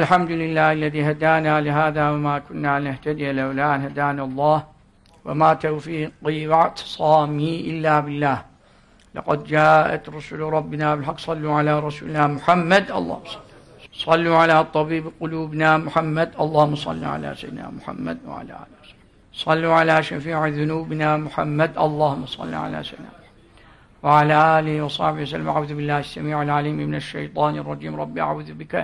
الحمد لله الذي هدانا لهذا وما كنا لنهتدي لولا أن هدانا الله وما توفيقي واعتصامي إلا بالله. لقد جاءت رسل ربنا بالحق صلوا على رسولنا محمد اللهم صل صلوا على طبيب قلوبنا محمد اللهم صل على سيدنا محمد وعلى آله وسلم صلوا على شفيع ذنوبنا محمد اللهم صل على سيدنا محمد. وعلى آله وصحبه وسلم. أعوذ بالله السميع العليم من الشيطان الرجيم. ربي أعوذ بك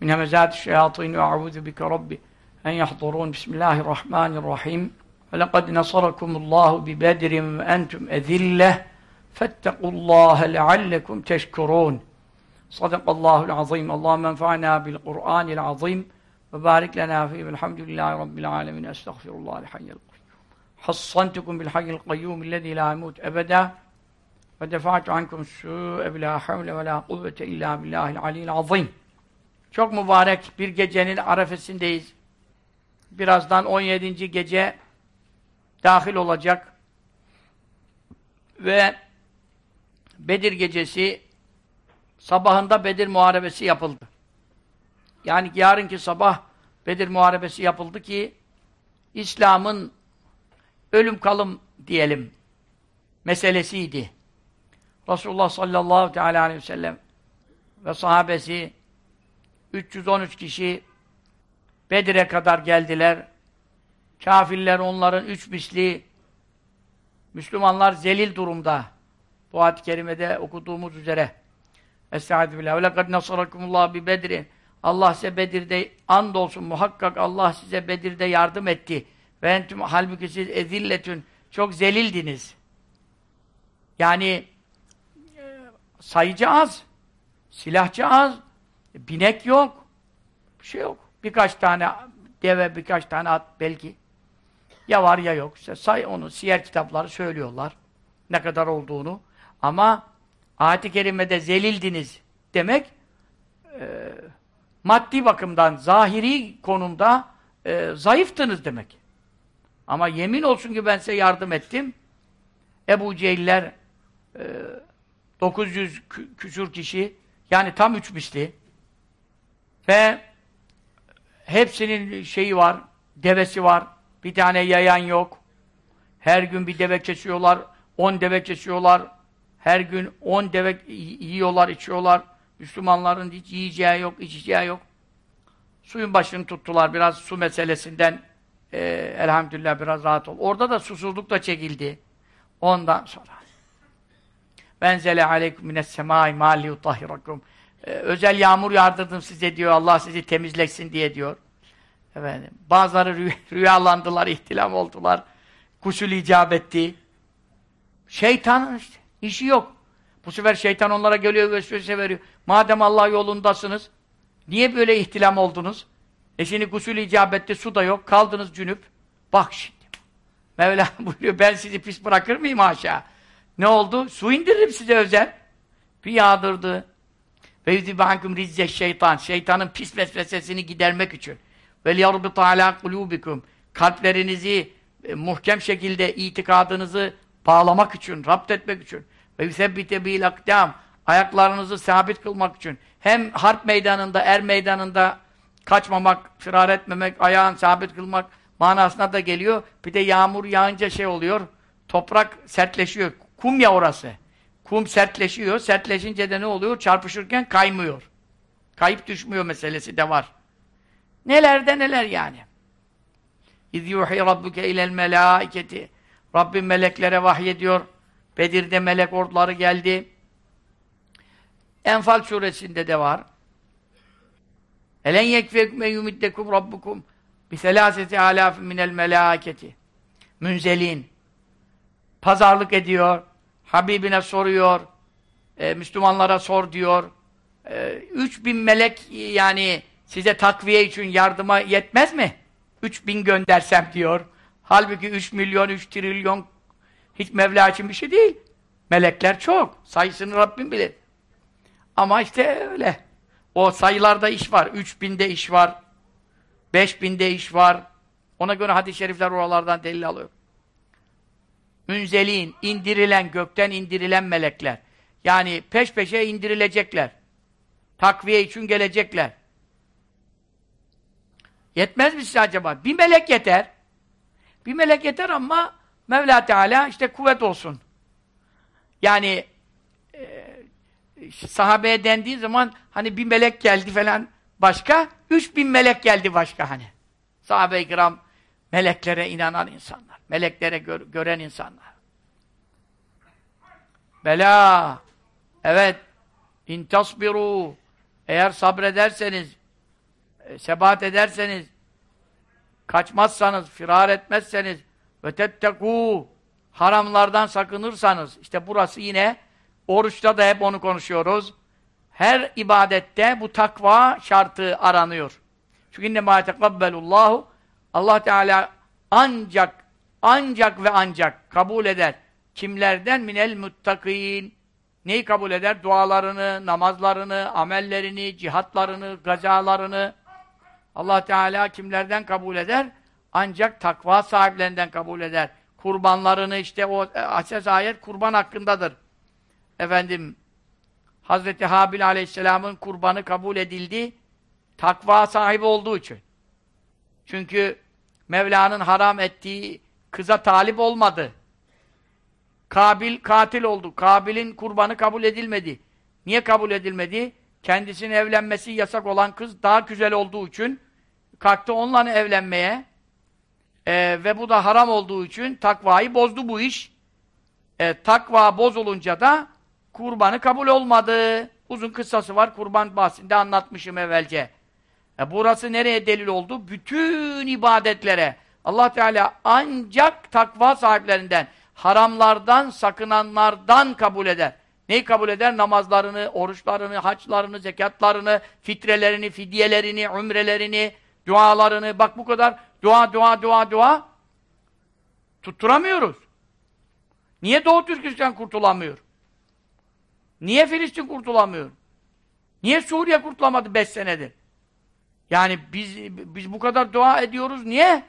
من همزات الشياطين وأعوذ بك ربي أن يحضرون بسم الله الرحمن الرحيم. ولقد نصركم الله ببدر وأنتم أذلة فاتقوا الله لعلكم تشكرون. صدق الله العظيم. اللهم انفعنا بالقرآن العظيم وبارك لنا فيه. والحمد لله رب العالمين. أستغفر الله الحي القيوم. حصنتكم بالحي القيوم الذي لا يموت أبدا ودفعت عنكم السوء بلا حول ولا قوة إلا بالله العلي العظيم. Çok mübarek bir gecenin arefesindeyiz. Birazdan 17. gece dahil olacak. Ve Bedir gecesi sabahında Bedir muharebesi yapıldı. Yani yarınki sabah Bedir muharebesi yapıldı ki İslam'ın ölüm kalım diyelim meselesiydi. Resulullah sallallahu teala aleyhi ve sellem ve sahabesi 313 kişi Bedir'e kadar geldiler. Kafirler onların üç misli Müslümanlar zelil durumda. Bu ayet-i kerimede okuduğumuz üzere. Estaizu billah. Lekad nasarakumullah bi bedri. Allah size Bedir'de andolsun muhakkak Allah size Bedir'de yardım etti. Ve entüm halbuki siz ezilletün çok zelildiniz. Yani sayıcı az, silahçı az, binek yok, bir şey yok. Birkaç tane deve, birkaç tane at belki. Ya var ya yok. İşte say onu, siyer kitapları söylüyorlar. Ne kadar olduğunu. Ama ayet-i kerimede zelildiniz demek e, maddi bakımdan, zahiri konumda e, zayıftınız demek. Ama yemin olsun ki ben size yardım ettim. Ebu Cehiller e, 900 kü küsur kişi yani tam üç misli ve hepsinin şeyi var, devesi var. Bir tane yayan yok. Her gün bir deve kesiyorlar, on deve kesiyorlar. Her gün on deve yiyorlar, içiyorlar. Müslümanların hiç yiyeceği yok, içeceği yok. Suyun başını tuttular. Biraz su meselesinden e, elhamdülillah biraz rahat ol. Orada da susuzluk da çekildi. Ondan sonra Benzele aleyküm mines semâi mâli yutahhirakum. Ee, özel yağmur yağdırdım size diyor. Allah sizi temizlesin diye diyor. Efendim, bazıları rü rüyalandılar, ihtilam oldular. Kusul icap etti. Şeytan işte, işi yok. Bu sefer şeytan onlara geliyor, vesvese veriyor. Madem Allah yolundasınız, niye böyle ihtilam oldunuz? E şimdi gusül icap etti, su da yok, kaldınız cünüp. Bak şimdi. Mevla buyuruyor, ben sizi pis bırakır mıyım aşağı? Ne oldu? Su indiririm size özel. Bir yağdırdı. Ve yüzibânküm rizze şeytan. Şeytanın pis vesvesesini gidermek için. Ve liyarbıta alâ kulûbikum. Kalplerinizi e, muhkem şekilde itikadınızı bağlamak için, rapt etmek için. Ve yüsebbite bil akdâm. Ayaklarınızı sabit kılmak için. Hem harp meydanında, er meydanında kaçmamak, firar etmemek, ayağın sabit kılmak manasına da geliyor. Bir de yağmur yağınca şey oluyor, toprak sertleşiyor. Kum ya orası. Kum sertleşiyor. Sertleşince de ne oluyor? Çarpışırken kaymıyor. Kayıp düşmüyor meselesi de var. Neler de neler yani. İz yuhi rabbuke ilel melâiketi. Rabbim meleklere vahyediyor. Bedir'de melek orduları geldi. Enfal suresinde de var. Elen yekfekme yumiddekum rabbukum bi selâseti alâfin minel melâiketi. Münzelin. Pazarlık ediyor. Habibine soruyor. E, Müslümanlara sor diyor. E, 3000 melek yani size takviye için yardıma yetmez mi? 3000 göndersem diyor. Halbuki 3 milyon, 3 trilyon hiç Mevla için bir şey değil. Melekler çok. Sayısını Rabbim bilir. Ama işte öyle. O sayılarda iş var. 3000'de iş var. 5000'de iş var. Ona göre hadis-i şerifler oralardan delil alıyor. Münzelin, indirilen, gökten indirilen melekler. Yani peş peşe indirilecekler. Takviye için gelecekler. Yetmez mi size acaba? Bir melek yeter. Bir melek yeter ama Mevla Teala işte kuvvet olsun. Yani e, sahabeye dendiği zaman hani bir melek geldi falan başka, üç bin melek geldi başka hani. Sahabe-i kiram meleklere inanan insanlar. Meleklere gör, gören insanlar. Bela. Evet. İntasbiru. Eğer sabrederseniz, e, sebat ederseniz, kaçmazsanız, firar etmezseniz ve tettekû haramlardan sakınırsanız, işte burası yine oruçta da hep onu konuşuyoruz. Her ibadette bu takva şartı aranıyor. Çünkü inne mâ tekabbelullahu Allah Teala ancak ancak ve ancak kabul eder. Kimlerden? Minel muttakîn. Neyi kabul eder? Dualarını, namazlarını, amellerini, cihatlarını, gazalarını. Allah Teala kimlerden kabul eder? Ancak takva sahiplerinden kabul eder. Kurbanlarını işte o e, ases ayet kurban hakkındadır. Efendim Hazreti Habil Aleyhisselam'ın kurbanı kabul edildi. Takva sahibi olduğu için. Çünkü Mevla'nın haram ettiği kıza talip olmadı. Kabil katil oldu. Kabil'in kurbanı kabul edilmedi. Niye kabul edilmedi? Kendisinin evlenmesi yasak olan kız daha güzel olduğu için kalktı onunla evlenmeye e, ve bu da haram olduğu için takvayı bozdu bu iş. E, takva bozulunca da kurbanı kabul olmadı. Uzun kıssası var. Kurban bahsinde anlatmışım evvelce. E, burası nereye delil oldu? Bütün ibadetlere Allah Teala ancak takva sahiplerinden haramlardan, sakınanlardan kabul eder. Neyi kabul eder? Namazlarını, oruçlarını, haçlarını, zekatlarını, fitrelerini, fidyelerini, ümrelerini, dualarını. Bak bu kadar dua, dua, dua, dua. Tutturamıyoruz. Niye Doğu Türkistan kurtulamıyor? Niye Filistin kurtulamıyor? Niye Suriye kurtulamadı beş senedir? Yani biz biz bu kadar dua ediyoruz. Niye?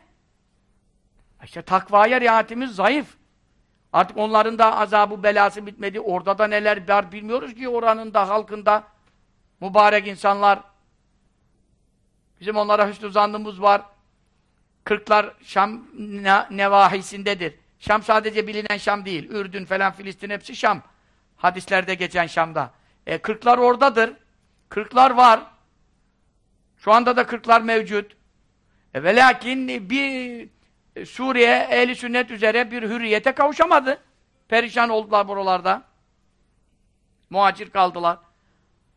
İşte takvaya riayetimiz zayıf. Artık onların da azabı belası bitmedi. Orada da neler var bilmiyoruz ki oranın da halkında mübarek insanlar. Bizim onlara hüsnü zannımız var. Kırklar Şam ne nevahisindedir. Şam sadece bilinen Şam değil. Ürdün falan Filistin hepsi Şam. Hadislerde geçen Şam'da. E, kırklar oradadır. Kırklar var. Şu anda da kırklar mevcut. E, ve lakin bir e, Suriye ehli sünnet üzere bir hürriyete kavuşamadı. Perişan oldular buralarda. Muhacir kaldılar.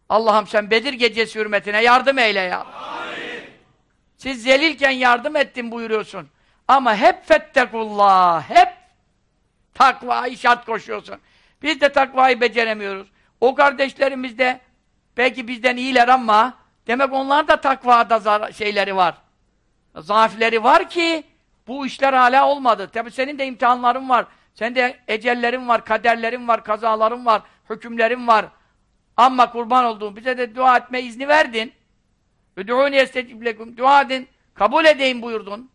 Allah'ım sen Bedir gecesi hürmetine yardım eyle ya. Amin. Siz zelilken yardım ettin buyuruyorsun. Ama hep fettekullah, hep takvayı şart koşuyorsun. Biz de takvayı beceremiyoruz. O kardeşlerimiz de belki bizden iyiler ama demek onlar da takvada şeyleri var. Zaafleri var ki bu işler hala olmadı. Tabi senin de imtihanların var. Senin de ecellerin var, kaderlerin var, kazaların var, hükümlerin var. Ama kurban olduğum bize de dua etme izni verdin. Üdûni estecib lekum. Dua edin. Kabul edeyim buyurdun.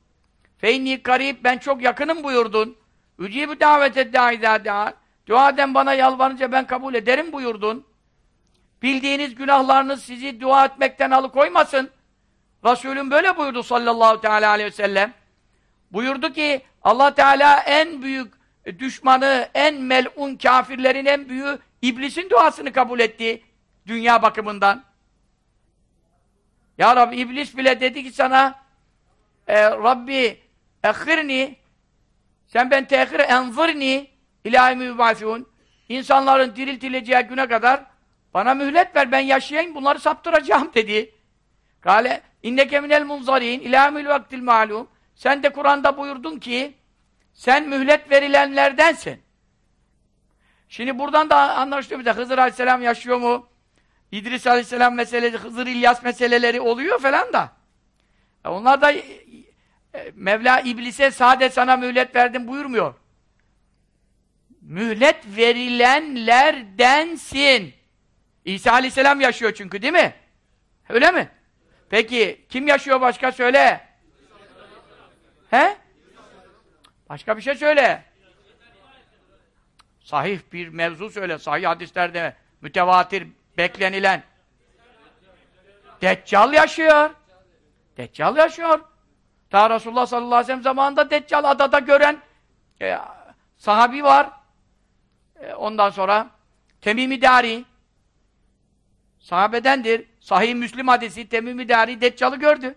Feyni karib ben çok yakınım buyurdun. Ücibü davete daizâ dâ. Dua eden bana yalvarınca ben kabul ederim buyurdun. Bildiğiniz günahlarınız sizi dua etmekten alıkoymasın. Resulüm böyle buyurdu sallallahu teala aleyhi ve sellem. Buyurdu ki Allah Teala en büyük düşmanı, en melun kafirlerin en büyüğü iblisin duasını kabul etti dünya bakımından. Ya Rabbi iblis bile dedi ki sana e, Rabbi ehirni sen ben tehir enzırni ilahi mübâfiun insanların diriltileceği güne kadar bana mühlet ver ben yaşayayım bunları saptıracağım dedi. Kale inneke minel munzarin ilâ vaktil malum sen de Kur'an'da buyurdun ki sen mühlet verilenlerdensin. Şimdi buradan da anlaşılıyor bize. Hızır Aleyhisselam yaşıyor mu? İdris Aleyhisselam meselesi, Hızır İlyas meseleleri oluyor falan da. E onlar da e, e, Mevla İblis'e sade sana mühlet verdim buyurmuyor. Mühlet verilenlerdensin. İsa Aleyhisselam yaşıyor çünkü değil mi? Öyle mi? Peki kim yaşıyor başka söyle. He? Başka bir şey söyle. Sahih bir mevzu söyle. Sahih hadislerde mütevatir beklenilen. Deccal yaşıyor. Deccal yaşıyor. Ta Resulullah sallallahu aleyhi ve sellem zamanında Deccal adada gören e, sahabi var. E, ondan sonra Temimi Dari sahabedendir. Sahih Müslim hadisi Temimi Dari Deccal'ı gördü.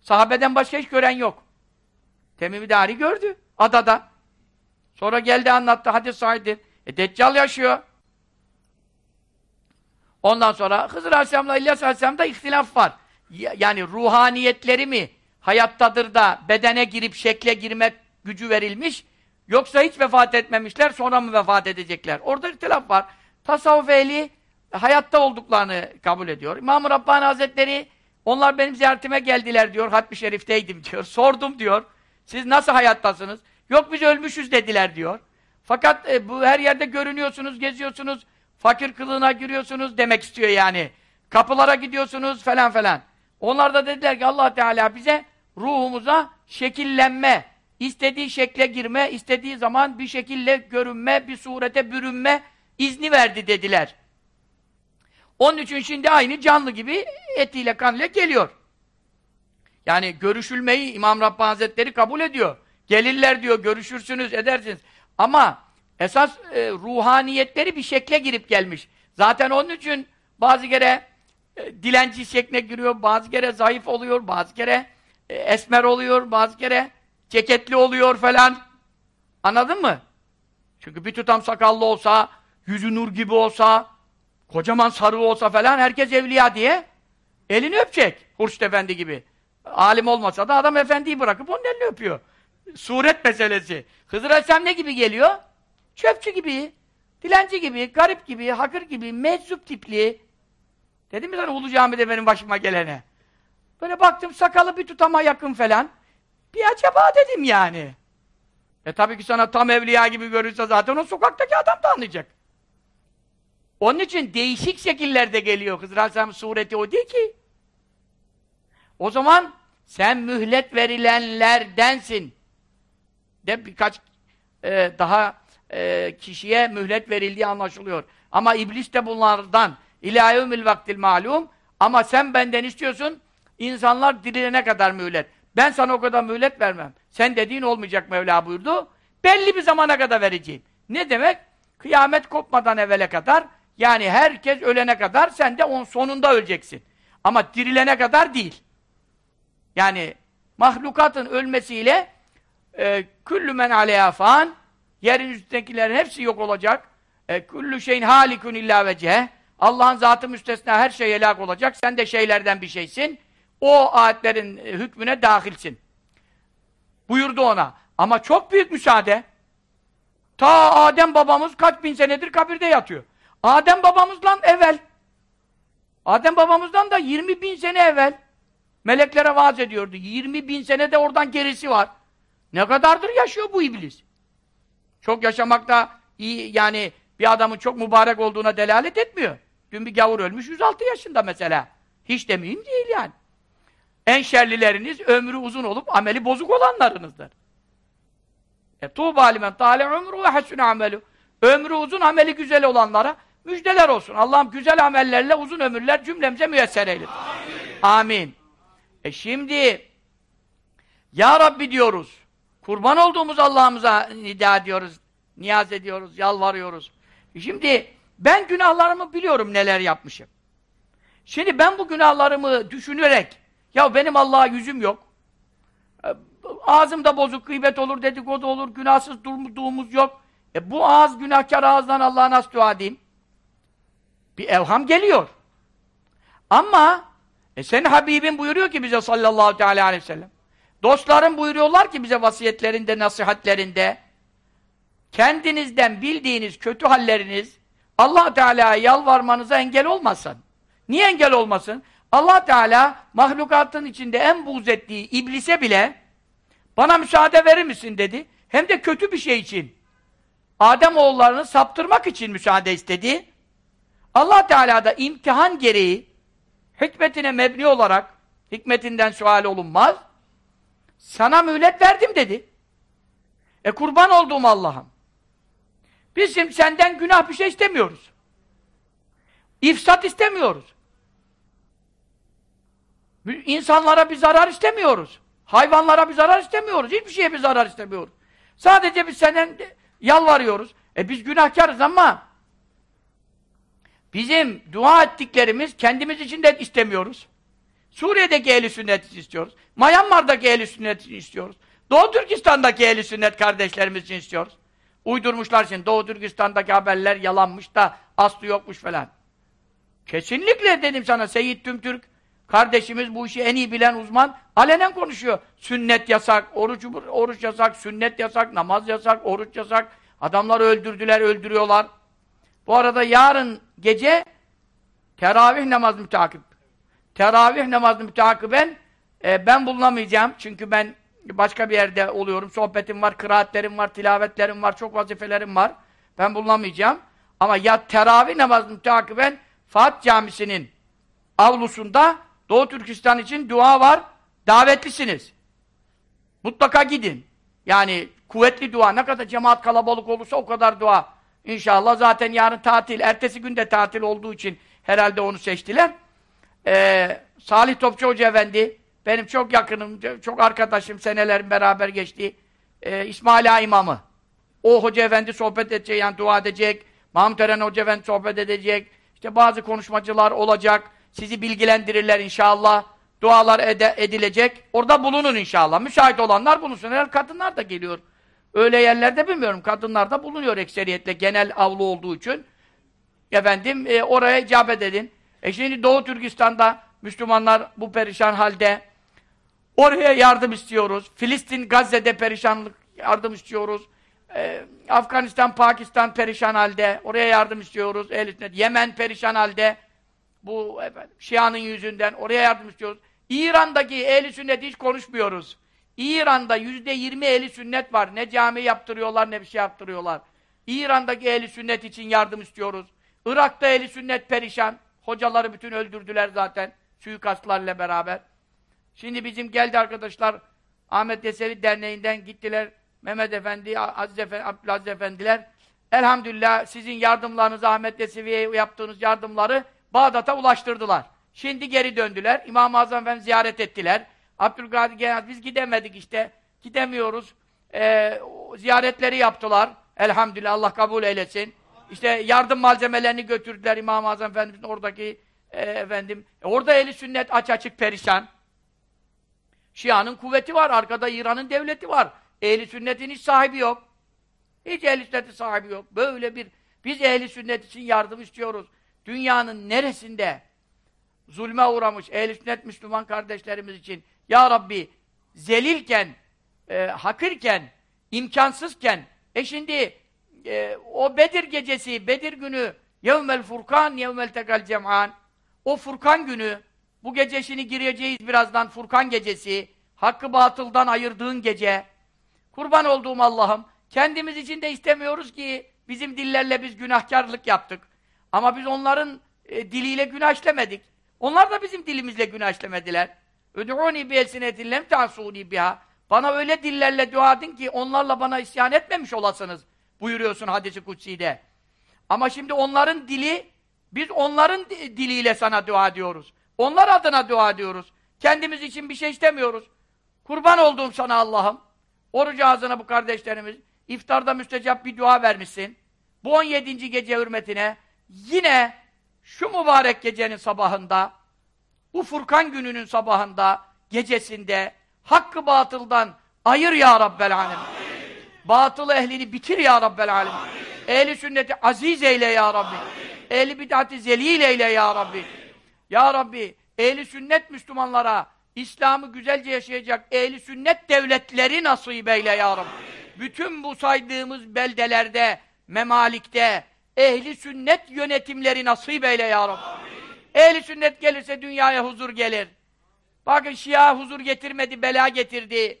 Sahabeden başka hiç gören yok. Temimi Dari gördü adada. Sonra geldi anlattı hadis sahidir. E Deccal yaşıyor. Ondan sonra Hızır Aleyhisselam'la İlyas Aleyhisselam'da ihtilaf var. Yani ruhaniyetleri mi hayattadır da bedene girip şekle girmek gücü verilmiş yoksa hiç vefat etmemişler sonra mı vefat edecekler? Orada ihtilaf var. Tasavvuf ehli hayatta olduklarını kabul ediyor. İmam-ı Rabbani Hazretleri onlar benim ziyaretime geldiler diyor. Hatmi Şerif'teydim diyor. Sordum diyor. Siz nasıl hayattasınız? Yok biz ölmüşüz dediler diyor. Fakat e, bu her yerde görünüyorsunuz, geziyorsunuz, fakir kılığına giriyorsunuz demek istiyor yani. Kapılara gidiyorsunuz falan falan. Onlar da dediler ki Allah Teala bize ruhumuza şekillenme, istediği şekle girme, istediği zaman bir şekilde görünme, bir surete bürünme izni verdi dediler. Onun için şimdi aynı canlı gibi etiyle kanıyla geliyor. Yani görüşülmeyi İmam Rabbani Hazretleri kabul ediyor. Gelirler diyor, görüşürsünüz, edersiniz. Ama esas e, ruhaniyetleri bir şekle girip gelmiş. Zaten onun için bazı kere e, dilenci şekline giriyor, bazı kere zayıf oluyor, bazı kere e, esmer oluyor, bazı kere ceketli oluyor falan. Anladın mı? Çünkü bir tutam sakallı olsa, yüzü nur gibi olsa, kocaman sarı olsa falan herkes evliya diye elini öpecek. Hurşit Efendi gibi. Alim olmasa da adam efendiyi bırakıp onun elini öpüyor. Suret meselesi. Hızır Aleyhisselam ne gibi geliyor? Çöpçü gibi, dilenci gibi, garip gibi, hakır gibi, meczup tipli. Dedim mi sana Ulu Cami'de benim başıma gelene? Böyle baktım sakalı bir tutama yakın falan. Bir acaba dedim yani. E tabii ki sana tam evliya gibi görürse zaten o sokaktaki adam da anlayacak. Onun için değişik şekillerde geliyor. Hızır Aleyhisselam sureti o değil ki. O zaman sen mühlet verilenlerdensin. De birkaç e, daha e, kişiye mühlet verildiği anlaşılıyor. Ama iblis de bunlardan ilâ vaktil malum ama sen benden istiyorsun insanlar dirilene kadar mühlet. Ben sana o kadar mühlet vermem. Sen dediğin olmayacak Mevla buyurdu. Belli bir zamana kadar vereceğim. Ne demek? Kıyamet kopmadan evvele kadar yani herkes ölene kadar sen de onun sonunda öleceksin. Ama dirilene kadar değil. Yani mahlukatın ölmesiyle e, küllü men aleyha fan yerin üstündekilerin hepsi yok olacak. E, küllü şeyin halikun illa veceh Allah'ın zatı müstesna her şey helak olacak. Sen de şeylerden bir şeysin. O ayetlerin e, hükmüne dahilsin. Buyurdu ona. Ama çok büyük müsaade. Ta Adem babamız kaç bin senedir kabirde yatıyor. Adem babamızdan evvel. Adem babamızdan da 20 bin sene evvel. Meleklere vaaz ediyordu. 20 bin sene de oradan gerisi var. Ne kadardır yaşıyor bu iblis? Çok yaşamak da iyi, yani bir adamın çok mübarek olduğuna delalet etmiyor. Dün bir gavur ölmüş 106 yaşında mesela. Hiç demeyeyim değil yani. En şerlileriniz ömrü uzun olup ameli bozuk olanlarınızdır. E tuğba limen tâle ömrü ve hasûne amelu. Ömrü uzun, ameli güzel olanlara müjdeler olsun. Allah'ım güzel amellerle uzun ömürler cümlemize müyesser eylesin. Amin. Amin. E şimdi Ya Rabbi diyoruz. Kurban olduğumuz Allah'ımıza nida ediyoruz. Niyaz ediyoruz, yalvarıyoruz. E şimdi ben günahlarımı biliyorum neler yapmışım. Şimdi ben bu günahlarımı düşünerek ya benim Allah'a yüzüm yok. E, ağzımda bozuk gıybet olur, dedikodu olur, günahsız durduğumuz yok. E bu ağız günahkar ağızdan Allah'a nasıl dua edeyim? Bir evham geliyor. Ama e senin Habibin buyuruyor ki bize sallallahu teala aleyhi ve sellem. Dostların buyuruyorlar ki bize vasiyetlerinde, nasihatlerinde kendinizden bildiğiniz kötü halleriniz allah Teala'ya yalvarmanıza engel olmasın. Niye engel olmasın? allah Teala mahlukatın içinde en buğz ettiği iblise bile bana müsaade verir misin dedi. Hem de kötü bir şey için. Adem oğullarını saptırmak için müsaade istedi. Allah Teala da imtihan gereği hikmetine mebni olarak hikmetinden sual olunmaz. Sana mühlet verdim dedi. E kurban olduğum Allah'ım. Bizim senden günah bir şey istemiyoruz. İfsat istemiyoruz. İnsanlara bir zarar istemiyoruz. Hayvanlara bir zarar istemiyoruz. Hiçbir şeye bir zarar istemiyoruz. Sadece biz senden yalvarıyoruz. E biz günahkarız ama bizim dua ettiklerimiz kendimiz için de istemiyoruz. Suriye'deki ehli sünnet istiyoruz. Myanmar'daki ehli sünnet istiyoruz. Doğu Türkistan'daki ehli sünnet kardeşlerimiz için istiyoruz. Uydurmuşlar şimdi. Doğu Türkistan'daki haberler yalanmış da aslı yokmuş falan. Kesinlikle dedim sana Seyyid Tümtürk kardeşimiz bu işi en iyi bilen uzman alenen konuşuyor. Sünnet yasak, oruç, oruç yasak, sünnet yasak, namaz yasak, oruç yasak. Adamları öldürdüler, öldürüyorlar. Bu arada yarın gece teravih namazı müteakip. Teravih namazı müteakiben e, ben bulunamayacağım. Çünkü ben başka bir yerde oluyorum. Sohbetim var, kıraatlerim var, tilavetlerim var, çok vazifelerim var. Ben bulunamayacağım. Ama ya teravih namazı müteakiben Fatih Camisi'nin avlusunda Doğu Türkistan için dua var. Davetlisiniz. Mutlaka gidin. Yani kuvvetli dua. Ne kadar cemaat kalabalık olursa o kadar dua. İnşallah zaten yarın tatil. Ertesi gün de tatil olduğu için herhalde onu seçtiler. Ee, Salih Topçu Hoca Efendi benim çok yakınım, çok arkadaşım, senelerim beraber geçti. Ee, İsmail Ağa imamı. O Hoca Efendi sohbet edecek, yani dua edecek. Mahmut Eren Hoca Efendi sohbet edecek. İşte bazı konuşmacılar olacak. Sizi bilgilendirirler inşallah. Dualar ede, edilecek. Orada bulunun inşallah. Müsait olanlar bulunsun. Herhalde kadınlar da geliyor. Öyle yerlerde bilmiyorum. Kadınlar da bulunuyor ekseriyetle. Genel avlu olduğu için. Efendim e, oraya icabet edin. E şimdi Doğu Türkistan'da Müslümanlar bu perişan halde. Oraya yardım istiyoruz. Filistin, Gazze'de perişanlık yardım istiyoruz. Ee, Afganistan, Pakistan perişan halde. Oraya yardım istiyoruz. Ehl Yemen perişan halde. Bu efendim, Şia'nın yüzünden. Oraya yardım istiyoruz. İran'daki ehli hiç konuşmuyoruz. İran'da yüzde yirmi ehli sünnet var. Ne cami yaptırıyorlar ne bir şey yaptırıyorlar. İran'daki ehli sünnet için yardım istiyoruz. Irak'ta ehli sünnet perişan. Hocaları bütün öldürdüler zaten. Suikastlarla beraber. Şimdi bizim geldi arkadaşlar Ahmet Yesevi Derneği'nden gittiler. Mehmet Efendi, Aziz Efendi, Abdülaziz Efendiler. Elhamdülillah sizin yardımlarınızı, Ahmet Yesevi'ye yaptığınız yardımları Bağdat'a ulaştırdılar. Şimdi geri döndüler. İmam-ı Azam Efendi ziyaret ettiler. Abdülkadir Genel, biz gidemedik işte. Gidemiyoruz. Ee, ziyaretleri yaptılar. Elhamdülillah Allah kabul eylesin. İşte yardım malzemelerini götürdüler İmam-ı Azam Efendimiz'in oradaki e, efendim. E, orada eli sünnet aç açık perişan. Şia'nın kuvveti var. Arkada İran'ın devleti var. Ehli sünnetin hiç sahibi yok. Hiç ehli sünnetin sahibi yok. Böyle bir biz ehli sünnet için yardım istiyoruz. Dünyanın neresinde zulme uğramış ehli sünnet Müslüman kardeşlerimiz için Ya Rabbi zelilken, e, hakirken, imkansızken e şimdi e, o Bedir gecesi, Bedir günü yevmel furkan, yevmel tekal cem'an o Furkan günü bu gecesini gireceğiz birazdan Furkan gecesi hakkı batıldan ayırdığın gece. Kurban olduğum Allah'ım kendimiz için de istemiyoruz ki bizim dillerle biz günahkarlık yaptık. Ama biz onların e, diliyle günah işlemedik. Onlar da bizim dilimizle günah işlemediler Öd'ûni bi elsinetin lem ta'sûni biha bana öyle dillerle dua edin ki onlarla bana isyan etmemiş olasınız buyuruyorsun hadisi kutsi'de. Ama şimdi onların dili, biz onların diliyle sana dua ediyoruz. Onlar adına dua ediyoruz. Kendimiz için bir şey istemiyoruz. Kurban olduğum sana Allah'ım. Oruç ağzına bu kardeşlerimiz. iftarda müstecap bir dua vermişsin. Bu 17. gece hürmetine yine şu mübarek gecenin sabahında bu Furkan gününün sabahında, gecesinde hakkı batıldan ayır ya Rabbel Alemin. Batıl ehlini bitir ya Rabbel Alemin. Ehli sünneti aziz eyle ya Rabbi. Ehli bid'ati zelil eyle ya Rabbi. Ya Rabbi, ehli sünnet Müslümanlara İslam'ı güzelce yaşayacak ehli sünnet devletleri nasip eyle ya Rabbi. Bütün bu saydığımız beldelerde, memalikte ehli sünnet yönetimleri nasip eyle ya Rabbi. Ehli sünnet gelirse dünyaya huzur gelir. Bakın Şia huzur getirmedi, bela getirdi.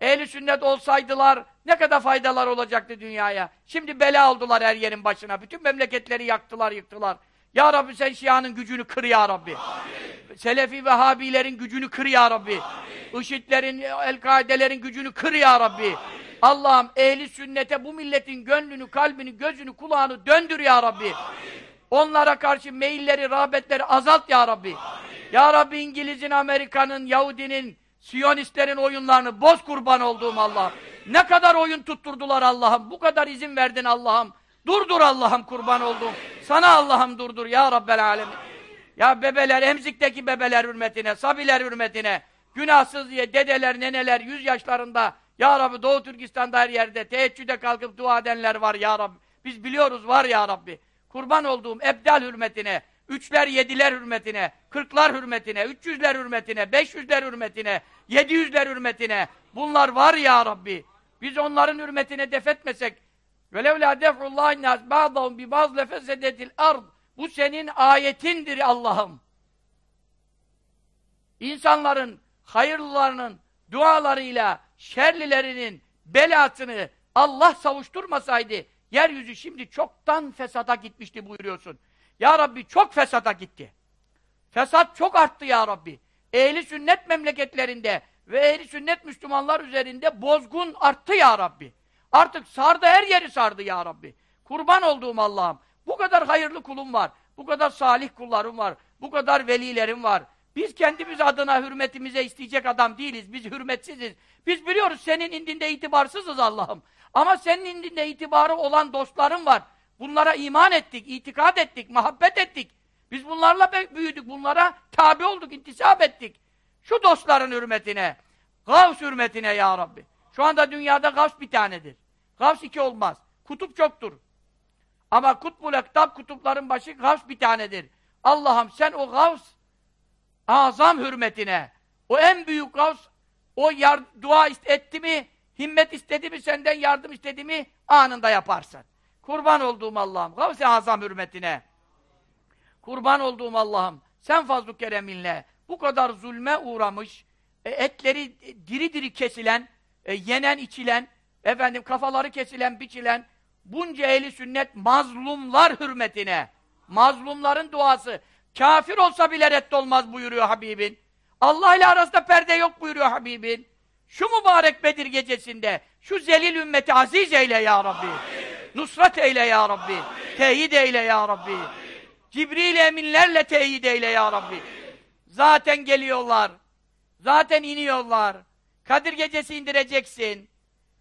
Ehli sünnet olsaydılar ne kadar faydalar olacaktı dünyaya. Şimdi bela oldular her yerin başına. Bütün memleketleri yaktılar, yıktılar. Ya Rabbi sen Şia'nın gücünü kır ya Rabbi. Amin. Selefi Vehhabilerin gücünü kır ya Rabbi. Amin. IŞİD'lerin, El-Kaidelerin gücünü kır ya Rabbi. Allah'ım ehli sünnete bu milletin gönlünü, kalbini, gözünü, kulağını döndür ya Rabbi. Amin. Onlara karşı meyilleri, rağbetleri azalt ya Rabbi. Amin. Ya Rabbi İngiliz'in, Amerika'nın, Yahudinin, Siyonistlerin oyunlarını boz kurban olduğum Allah'ım. Ne kadar oyun tutturdular Allah'ım. Bu kadar izin verdin Allah'ım. Durdur Allah'ım kurban olduğum. Sana Allah'ım durdur ya Rabbel Alemin. Ya bebeler, emzikteki bebeler hürmetine, sabiler hürmetine, günahsız diye dedeler, neneler, yüz yaşlarında, Ya Rabbi Doğu Türkistan'da her yerde teheccüde kalkıp dua edenler var Ya Rabbi. Biz biliyoruz var Ya Rabbi. Kurban olduğum ebdal hürmetine, üçler yediler hürmetine, kırklar hürmetine, üç yüzler hürmetine, beş yüzler hürmetine, yedi yüzler hürmetine, bunlar var Ya Rabbi. Biz onların hürmetine defetmesek, وَلَوْلَا دَفْعُ اللّٰهِ النَّاسِ بَعْضَهُمْ بِبَعْضْ لَفَسَدَتِ الْأَرْضِ Bu senin ayetindir Allah'ım. İnsanların, hayırlılarının dualarıyla şerlilerinin belasını Allah savuşturmasaydı, yeryüzü şimdi çoktan fesada gitmişti buyuruyorsun. Ya Rabbi çok fesada gitti. Fesat çok arttı ya Rabbi. Ehli sünnet memleketlerinde ve ehli sünnet Müslümanlar üzerinde bozgun arttı ya Rabbi. Artık sardı her yeri sardı ya Rabbi. Kurban olduğum Allah'ım. Bu kadar hayırlı kulum var. Bu kadar salih kullarım var. Bu kadar velilerim var. Biz kendimiz adına hürmetimize isteyecek adam değiliz. Biz hürmetsiziz. Biz biliyoruz senin indinde itibarsızız Allah'ım. Ama senin indinde itibarı olan dostlarım var. Bunlara iman ettik, itikad ettik, muhabbet ettik. Biz bunlarla büyüdük, bunlara tabi olduk, intisap ettik. Şu dostların hürmetine, Gavs hürmetine ya Rabbi. Şu anda dünyada Gavs bir tanedir. Gavs iki olmaz. Kutup çoktur. Ama kutbul ektab kutupların başı Gavs bir tanedir. Allah'ım sen o Gavs azam hürmetine, o en büyük Gavs, o yar, dua etti mi, himmet istedi mi, senden yardım istedi mi, anında yaparsın. Kurban olduğum Allah'ım, Gavs-ı azam hürmetine, kurban olduğum Allah'ım, sen fazl-ı kereminle, bu kadar zulme uğramış, e, etleri diri diri kesilen, e, yenen, içilen, efendim kafaları kesilen, biçilen, bunca ehli sünnet mazlumlar hürmetine, mazlumların duası, kafir olsa bile reddolmaz buyuruyor Habibin. Allah ile arasında perde yok buyuruyor Habibin. Şu mübarek Bedir gecesinde, şu zelil ümmeti aziz eyle ya Rabbi. Amin. Nusrat eyle ya Rabbi. Amin. Teyit eyle ya Rabbi. Cibril eminlerle teyit eyle ya Rabbi. Amin. Zaten geliyorlar. Zaten iniyorlar. Kadir gecesi indireceksin.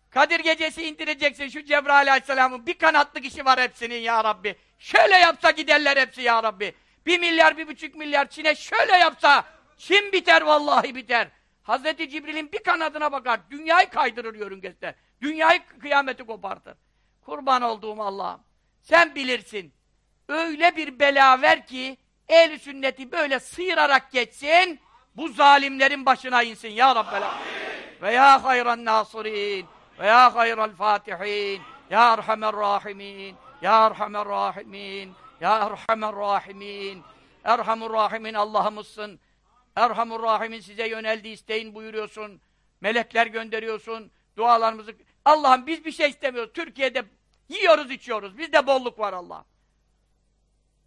Kadir gecesi indireceksin şu Cebrail aleyhisselamın bir kanatlı kişi var hepsinin ya Rabbi. Şöyle yapsa giderler hepsi ya Rabbi. Bir milyar, bir buçuk milyar Çin'e şöyle yapsa Çin biter vallahi biter. Hazreti Cibril'in bir kanadına bakar. Dünyayı kaydırır yörüngeste. Dünyayı kıyameti kopartır. Kurban olduğum Allah'ım. Sen bilirsin. Öyle bir bela ver ki ehl sünneti böyle sıyırarak geçsin. Bu zalimlerin başına insin ya Rabbel Ve ya hayran nasirin ve ya hayral fatihin ya erhamer rahimin ya erhamer rahimin ya erhamer rahimin Erhamur rahimin Allah'ımızsın. Erhamur rahimin size yöneldi isteyin buyuruyorsun. Melekler gönderiyorsun. Dualarımızı Allah'ım biz bir şey istemiyoruz. Türkiye'de yiyoruz, içiyoruz. Bizde bolluk var Allah.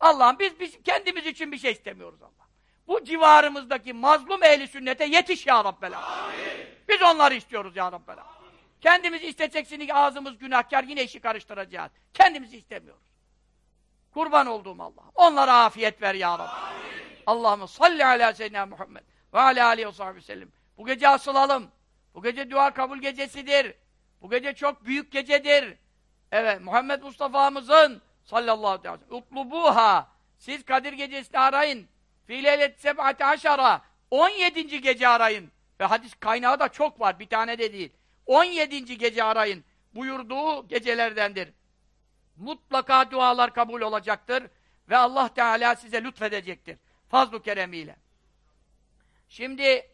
Allah'ım biz, biz kendimiz için bir şey istemiyoruz Allah. Bu civarımızdaki mazlum ehli sünnete yetiş ya Rabbel Amin. Biz onları istiyoruz ya Rabbel Amin. Kendimizi isteyeceksin ki ağzımız günahkar yine işi karıştıracağız. Kendimizi istemiyoruz. Kurban olduğum Allah. Onlara afiyet ver ya Rabbi. Allah'ım salli ala seyyidina Muhammed ve ala aleyhi ve sahibi sellem. Bu gece asılalım. Bu gece dua kabul gecesidir. Bu gece çok büyük gecedir. Evet, Muhammed Mustafa'mızın sallallahu aleyhi ve sellem. Utlubuha. Siz Kadir gecesini arayın. Filelet seb'ate aşara. 17. gece arayın. Ve hadis kaynağı da çok var. Bir tane de değil. 17. gece arayın. Buyurduğu gecelerdendir. Mutlaka dualar kabul olacaktır. Ve Allah Teala size lütfedecektir. Fazl-ı keremiyle. Şimdi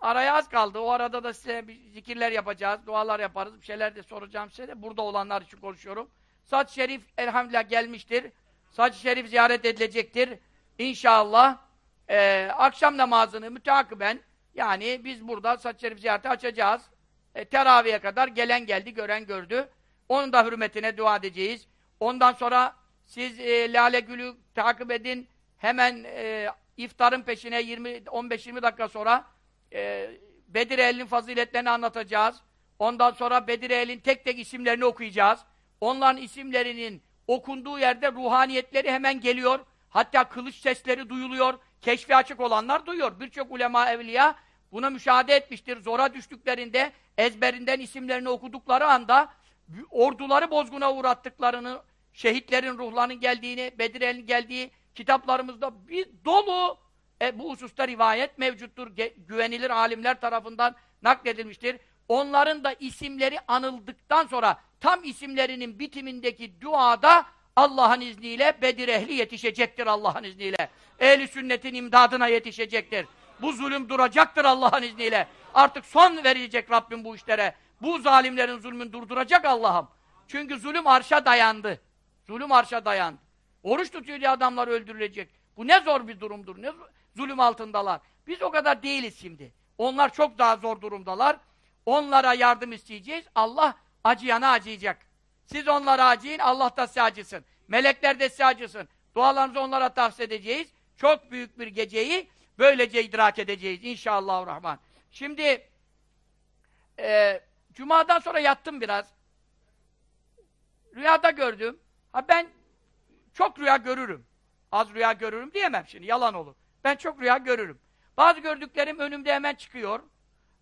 araya az kaldı. O arada da size bir zikirler yapacağız. Dualar yaparız. Bir şeyler de soracağım size de. Burada olanlar için konuşuyorum. Saç Şerif elhamdülillah gelmiştir. Saç Şerif ziyaret edilecektir. İnşallah e, akşam namazını müteakiben yani biz burada Saç Şerif ziyareti açacağız. E, teraviye kadar gelen geldi, gören gördü. Onun da hürmetine dua edeceğiz. Ondan sonra siz e, Lale Gül'ü takip edin. Hemen e, iftarın peşine 20 15-20 dakika sonra e, Bedir Ehl'in faziletlerini anlatacağız. Ondan sonra Bedir Ehl'in tek tek isimlerini okuyacağız. Onların isimlerinin okunduğu yerde ruhaniyetleri hemen geliyor. Hatta kılıç sesleri duyuluyor. Keşfi açık olanlar duyuyor. Birçok ulema evliya buna müşahede etmiştir. Zora düştüklerinde ezberinden isimlerini okudukları anda orduları bozguna uğrattıklarını, şehitlerin ruhlarının geldiğini, Bedirel'in geldiği kitaplarımızda bir dolu e, bu hususta rivayet mevcuttur. Güvenilir alimler tarafından nakledilmiştir. Onların da isimleri anıldıktan sonra tam isimlerinin bitimindeki duada Allah'ın izniyle Bedir ehli yetişecektir Allah'ın izniyle. Ehli sünnetin imdadına yetişecektir. Bu zulüm duracaktır Allah'ın izniyle. Artık son verecek Rabbim bu işlere. Bu zalimlerin zulmünü durduracak Allah'ım. Çünkü zulüm arşa dayandı. Zulüm arşa dayandı. Oruç tutuyor diye adamlar öldürülecek. Bu ne zor bir durumdur. Ne zulüm altındalar. Biz o kadar değiliz şimdi. Onlar çok daha zor durumdalar. Onlara yardım isteyeceğiz. Allah acıyana acıyacak. Siz onlara acıyın, Allah da size acısın. Melekler de size acısın. Dualarımızı onlara tavsiye edeceğiz. Çok büyük bir geceyi böylece idrak edeceğiz inşallah. Şimdi e, Cuma'dan sonra yattım biraz. Rüyada gördüm. Ha ben çok rüya görürüm. Az rüya görürüm diyemem şimdi, yalan olur. Ben çok rüya görürüm. Bazı gördüklerim önümde hemen çıkıyor.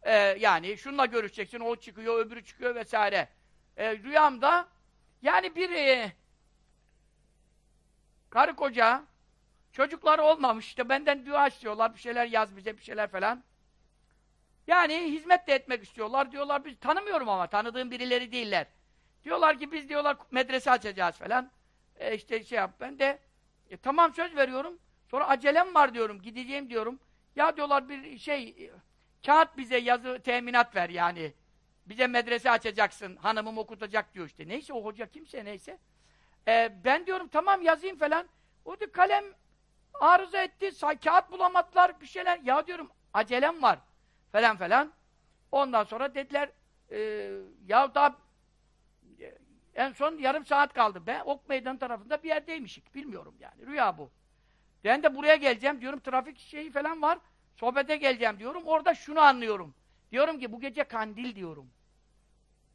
Ee, yani şunla görüşeceksin, o çıkıyor, öbürü çıkıyor vesaire. Ee, rüyamda yani bir e, karı koca çocukları olmamış işte benden dua istiyorlar, bir şeyler yaz bize, bir şeyler falan. Yani hizmet de etmek istiyorlar. Diyorlar biz tanımıyorum ama tanıdığım birileri değiller. Diyorlar ki biz diyorlar medrese açacağız falan. E işte şey yap. Ben de e, tamam söz veriyorum. Sonra acelem var diyorum. Gideceğim diyorum. Ya diyorlar bir şey kağıt bize yazı teminat ver yani. Bize medrese açacaksın. Hanımım okutacak diyor işte. Neyse o hoca kimse neyse. E, ben diyorum tamam yazayım falan. O da kalem arıza etti. Kağıt bulamadılar bir şeyler. Ya diyorum acelem var. Falan falan. Ondan sonra dediler e, ya daha e, en son yarım saat kaldı. Ben Ok Meydan tarafında bir yerdeymişik. Bilmiyorum yani. Rüya bu. Ben de buraya geleceğim diyorum. Trafik şeyi falan var. Sohbete geleceğim diyorum. Orada şunu anlıyorum. Diyorum ki bu gece kandil diyorum.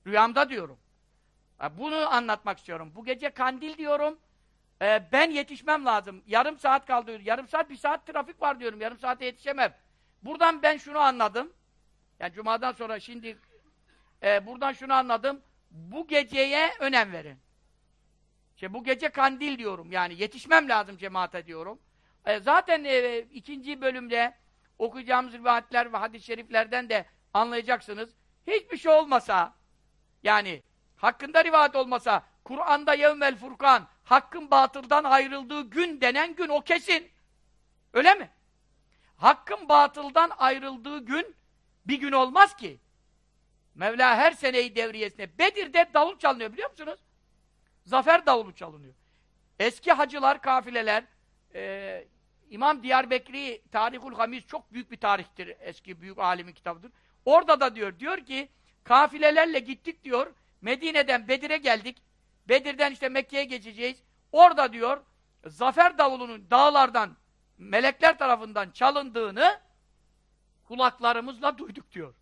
Rüyamda diyorum. Bunu anlatmak istiyorum. Bu gece kandil diyorum. Ee, ben yetişmem lazım. Yarım saat kaldı. Yarım saat, bir saat trafik var diyorum. Yarım saate yetişemem. Buradan ben şunu anladım. Yani Cuma'dan sonra şimdi e, buradan şunu anladım. Bu geceye önem verin. İşte bu gece kandil diyorum. Yani yetişmem lazım cemaate diyorum. E, zaten e, ikinci bölümde okuyacağımız rivayetler ve hadis-i şeriflerden de anlayacaksınız. Hiçbir şey olmasa yani hakkında rivayet olmasa Kur'an'da yevmel furkan hakkın batıldan ayrıldığı gün denen gün o kesin. Öyle mi? Hakkın batıldan ayrıldığı gün bir gün olmaz ki. Mevla her seneyi devriyesine. Bedir'de davul çalınıyor biliyor musunuz? Zafer davulu çalınıyor. Eski hacılar, kafileler, e, İmam Diyarbekri Tarihul Hamiz çok büyük bir tarihtir. Eski büyük alimin kitabıdır. Orada da diyor, diyor ki kafilelerle gittik diyor. Medine'den Bedir'e geldik. Bedir'den işte Mekke'ye geçeceğiz. Orada diyor zafer davulunun dağlardan melekler tarafından çalındığını kulaklarımızla duyduk diyor.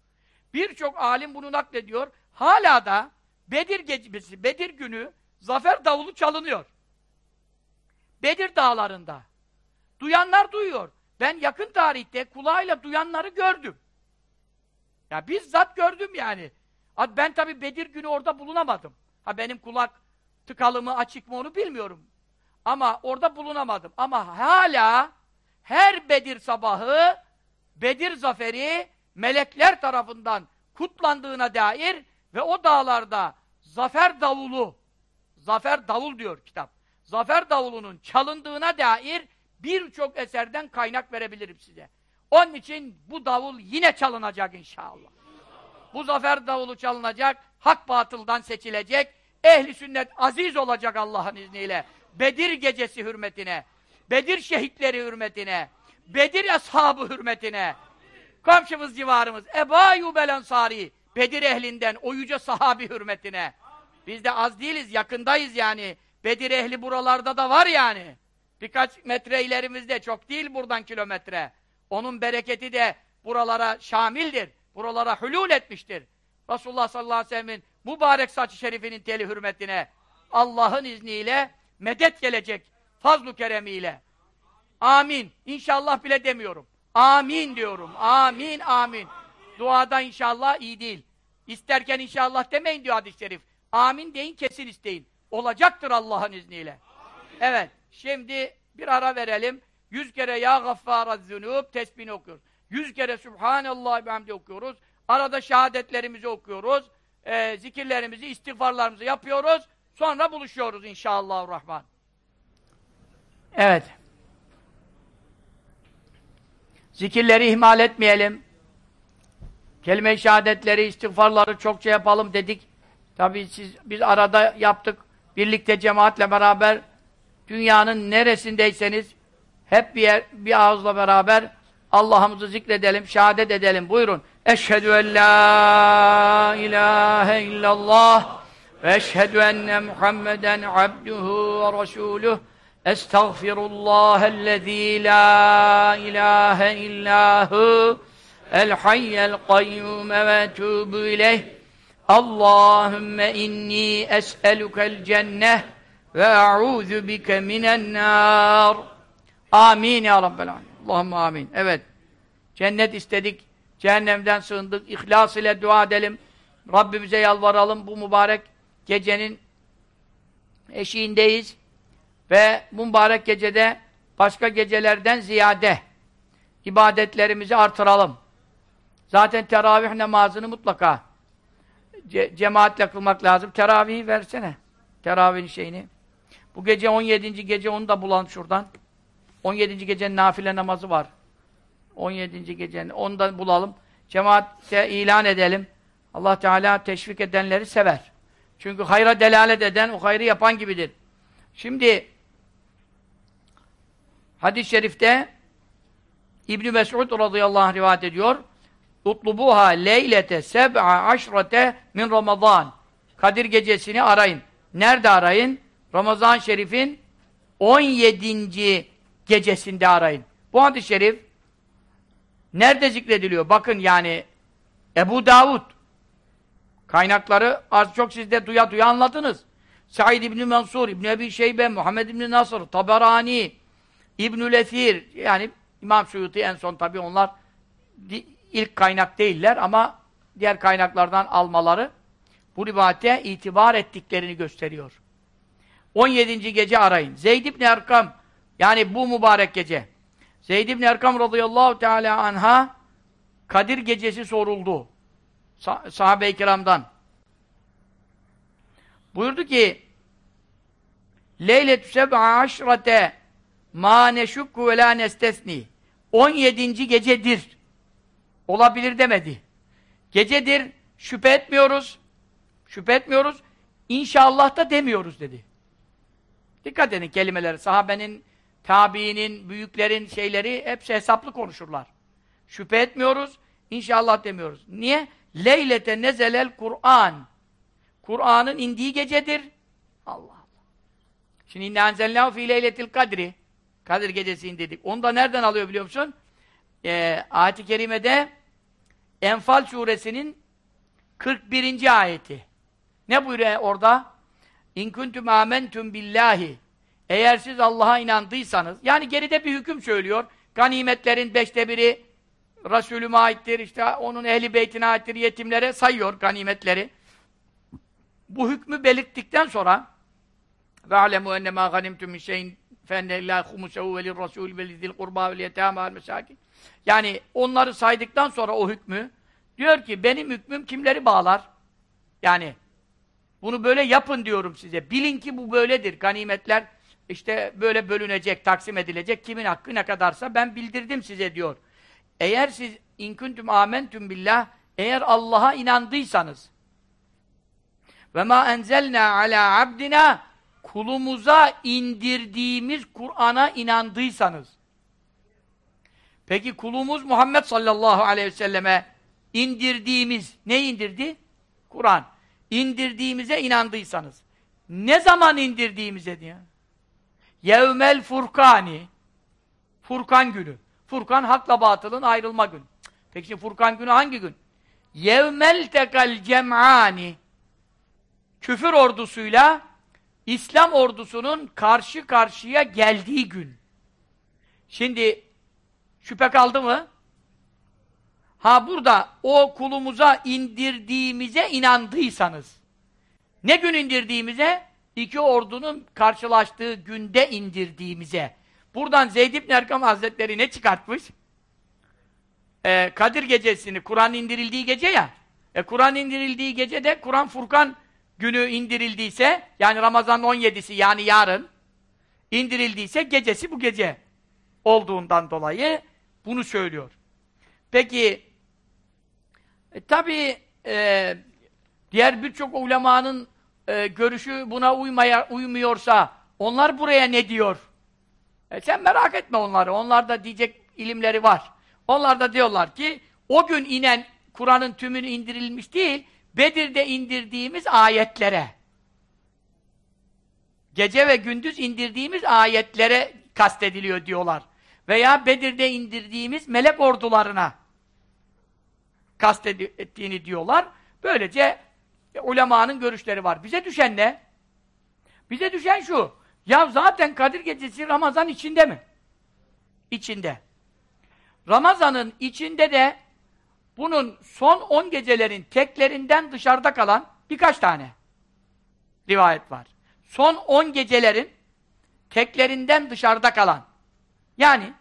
Birçok alim bunu naklediyor. Hala da Bedir gecesi, Bedir günü zafer davulu çalınıyor. Bedir dağlarında. Duyanlar duyuyor. Ben yakın tarihte kulağıyla duyanları gördüm. Ya bizzat gördüm yani. Ben tabi Bedir günü orada bulunamadım. Ha benim kulak tıkalı mı açık mı onu bilmiyorum. Ama orada bulunamadım. Ama hala her Bedir sabahı Bedir zaferi melekler tarafından kutlandığına dair ve o dağlarda zafer davulu zafer davul diyor kitap. Zafer davulunun çalındığına dair birçok eserden kaynak verebilirim size. Onun için bu davul yine çalınacak inşallah. Bu zafer davulu çalınacak, hak batıldan seçilecek, ehli sünnet aziz olacak Allah'ın izniyle. Bedir gecesi hürmetine, Bedir şehitleri hürmetine, Bedir ashabı hürmetine, komşumuz civarımız, Ebu Ayyubel Ensari, Bedir ehlinden, o yüce sahabi hürmetine. Biz de az değiliz, yakındayız yani. Bedir ehli buralarda da var yani. Birkaç metre ilerimizde, çok değil buradan kilometre. Onun bereketi de buralara şamildir. Buralara hülul etmiştir. Resulullah sallallahu aleyhi ve sellem'in mübarek saçı şerifinin teli hürmetine Allah'ın izniyle medet gelecek fazlu keremiyle. Amin. İnşallah bile demiyorum. Amin diyorum. Amin, amin. Duada inşallah iyi değil. İsterken inşallah demeyin diyor hadis-i şerif. Amin deyin, kesin isteyin. Olacaktır Allah'ın izniyle. Evet, şimdi bir ara verelim. Yüz kere Ya Gaffara Zünub tesbihini okuyoruz. Yüz kere Subhanallah hamdi okuyoruz. Arada şehadetlerimizi okuyoruz. E, zikirlerimizi, istiğfarlarımızı yapıyoruz. Sonra buluşuyoruz inşallah rahman. Evet. Zikirleri ihmal etmeyelim. Kelime-i şehadetleri, istiğfarları çokça yapalım dedik. Tabii siz, biz arada yaptık. Birlikte cemaatle beraber dünyanın neresindeyseniz hep bir, yer, bir ağızla beraber Allah'ımızı zikredelim, şehadet edelim. Buyurun. Eşhedü en la ilahe illallah ve eşhedü enne Muhammeden abduhu ve resuluh. Estağfirullahellezî la ilahe illahu el hayyel kayyume ve etûbü ileyh. Allahümme inni es'elukel cenneh ve a'udhu bike minen nar. Amin ya Rabbel alemin. Allahümme amin. Evet. Cennet istedik. Cehennemden sığındık. İhlas ile dua edelim. Rabbimize yalvaralım. Bu mübarek gecenin eşiğindeyiz. Ve bu mübarek gecede başka gecelerden ziyade ibadetlerimizi artıralım. Zaten teravih namazını mutlaka ce cemaatle kılmak lazım. Teravihi versene. Teravihin şeyini. Bu gece 17. gece onu da bulalım şuradan. 17. gecenin nafile namazı var. 17. gecenin onu da bulalım. Cemaate ilan edelim. Allah Teala teşvik edenleri sever. Çünkü hayra delalet eden o hayrı yapan gibidir. Şimdi hadis-i şerifte İbn Mes'ud radıyallahu anh rivayet ediyor. Utlubuha leylete seb'a aşrate min Ramazan. Kadir gecesini arayın. Nerede arayın? Ramazan Şerif'in 17. gecesinde arayın. Bu hadis-i şerif nerede zikrediliyor? Bakın yani Ebu Davud kaynakları az çok siz de duya duya anladınız. Said İbni Mansur, İbni Ebi Şeybe, Muhammed İbni Nasır, Taberani, İbnül Esir yani İmam Suyuti en son tabi onlar ilk kaynak değiller ama diğer kaynaklardan almaları bu rivayete itibar ettiklerini gösteriyor. 17. gece arayın. Zeyd ibn Erkam yani bu mübarek gece. Zeyd ibn Erkam radıyallahu teala anha Kadir gecesi soruldu. Sah Sahabe-i kiramdan. Buyurdu ki Leyletü seb'a aşrate ma neşukku ve la nestesni 17. gecedir. Olabilir demedi. Gecedir, şüphe etmiyoruz. Şüphe etmiyoruz. İnşallah da demiyoruz dedi. Dikkat edin kelimeleri. Sahabenin, tabiinin, büyüklerin şeyleri hepsi hesaplı konuşurlar. Şüphe etmiyoruz. İnşallah demiyoruz. Niye? Leylete nezelel Kur'an. Kur'an'ın indiği gecedir. Allah Allah. Şimdi inne enzelnâhu fî leyletil kadri. Kadir gecesi indirdik. Onu da nereden alıyor biliyor musun? Ee, ayet-i kerimede Enfal suresinin 41. ayeti. Ne buyuruyor orada? İn kuntum amentum billahi. Eğer siz Allah'a inandıysanız, yani geride bir hüküm söylüyor. Ganimetlerin beşte biri Resulüme aittir, işte onun ehli beytine aittir, yetimlere sayıyor ganimetleri. Bu hükmü belirttikten sonra ve alemu enne ma ganimtum min şeyin ve lirrasul ve lizil kurba ve liyetâmâ mesakin. Yani onları saydıktan sonra o hükmü diyor ki benim hükmüm kimleri bağlar? Yani bunu böyle yapın diyorum size. Bilin ki bu böyledir. Ganimetler işte böyle bölünecek, taksim edilecek. Kimin hakkı ne kadarsa ben bildirdim size diyor. Eğer siz inküntüm amentüm billah eğer Allah'a inandıysanız ve ma enzelna ala abdina kulumuza indirdiğimiz Kur'an'a inandıysanız peki kulumuz Muhammed sallallahu aleyhi ve selleme indirdiğimiz ne indirdi? Kur'an. İndirdiğimize inandıysanız ne zaman indirdiğimize diyor. Yevmel Furkani Furkan günü. Furkan hakla batılın ayrılma günü. Peki şimdi Furkan günü hangi gün? Yevmel tekal cem'ani küfür ordusuyla İslam ordusunun karşı karşıya geldiği gün. Şimdi şüphe kaldı mı? Ha burada o kulumuza indirdiğimize inandıysanız ne gün indirdiğimize? iki ordunun karşılaştığı günde indirdiğimize. Buradan Zeyd İbn Erkam Hazretleri ne çıkartmış? Ee, Kadir gecesini, Kur'an indirildiği gece ya. E, Kur'an indirildiği gece de Kur'an Furkan günü indirildiyse, yani Ramazan 17'si yani yarın indirildiyse gecesi bu gece olduğundan dolayı bunu söylüyor. Peki e, tabi e, diğer birçok ulemanın e, görüşü buna uymaya, uymuyorsa onlar buraya ne diyor? E, sen merak etme onları. Onlar da diyecek ilimleri var. Onlar da diyorlar ki o gün inen Kur'an'ın tümünü indirilmiş değil, Bedir'de indirdiğimiz ayetlere gece ve gündüz indirdiğimiz ayetlere kastediliyor diyorlar. Veya Bedir'de indirdiğimiz melek ordularına kastettiğini diyorlar. Böylece e, ulemanın görüşleri var. Bize düşen ne? Bize düşen şu. Ya zaten Kadir Gecesi Ramazan içinde mi? İçinde. Ramazan'ın içinde de bunun son 10 gecelerin teklerinden dışarıda kalan birkaç tane rivayet var. Son 10 gecelerin teklerinden dışarıda kalan. Yani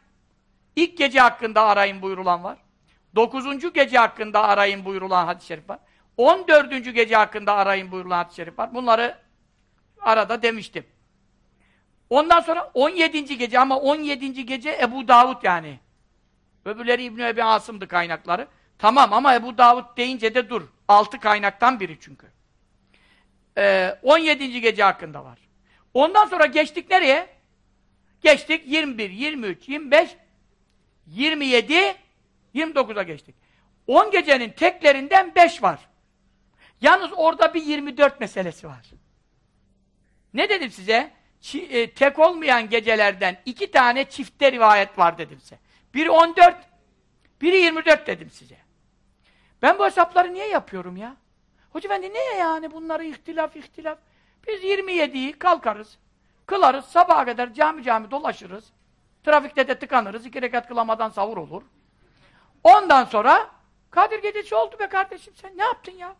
ilk gece hakkında arayın buyurulan var. Dokuzuncu gece hakkında arayın buyurulan hadis-i şerif var. 14. gece hakkında arayın buyurulan hadis-i şerif var. Bunları arada demiştim. Ondan sonra 17. gece ama 17. gece Ebu Davud yani. Öbürleri İbn Ebi Asım'dı kaynakları. Tamam ama Ebu Davud deyince de dur. Altı kaynaktan biri çünkü. Ee, 17. gece hakkında var. Ondan sonra geçtik nereye? Geçtik 21, 23, 25, 27, 29'a geçtik. 10 gecenin teklerinden 5 var. Yalnız orada bir 24 meselesi var. Ne dedim size? Ç e, tek olmayan gecelerden iki tane çifte rivayet var dedim size. Biri 14, biri 24 dedim size. Ben bu hesapları niye yapıyorum ya? Hoca efendi niye yani bunları ihtilaf ihtilaf? Biz 27'yi kalkarız, kılarız, sabaha kadar cami cami dolaşırız. Trafikte de tıkanırız, iki rekat kılamadan savur olur. Ondan sonra Kadir gecesi oldu be kardeşim sen ne yaptın ya?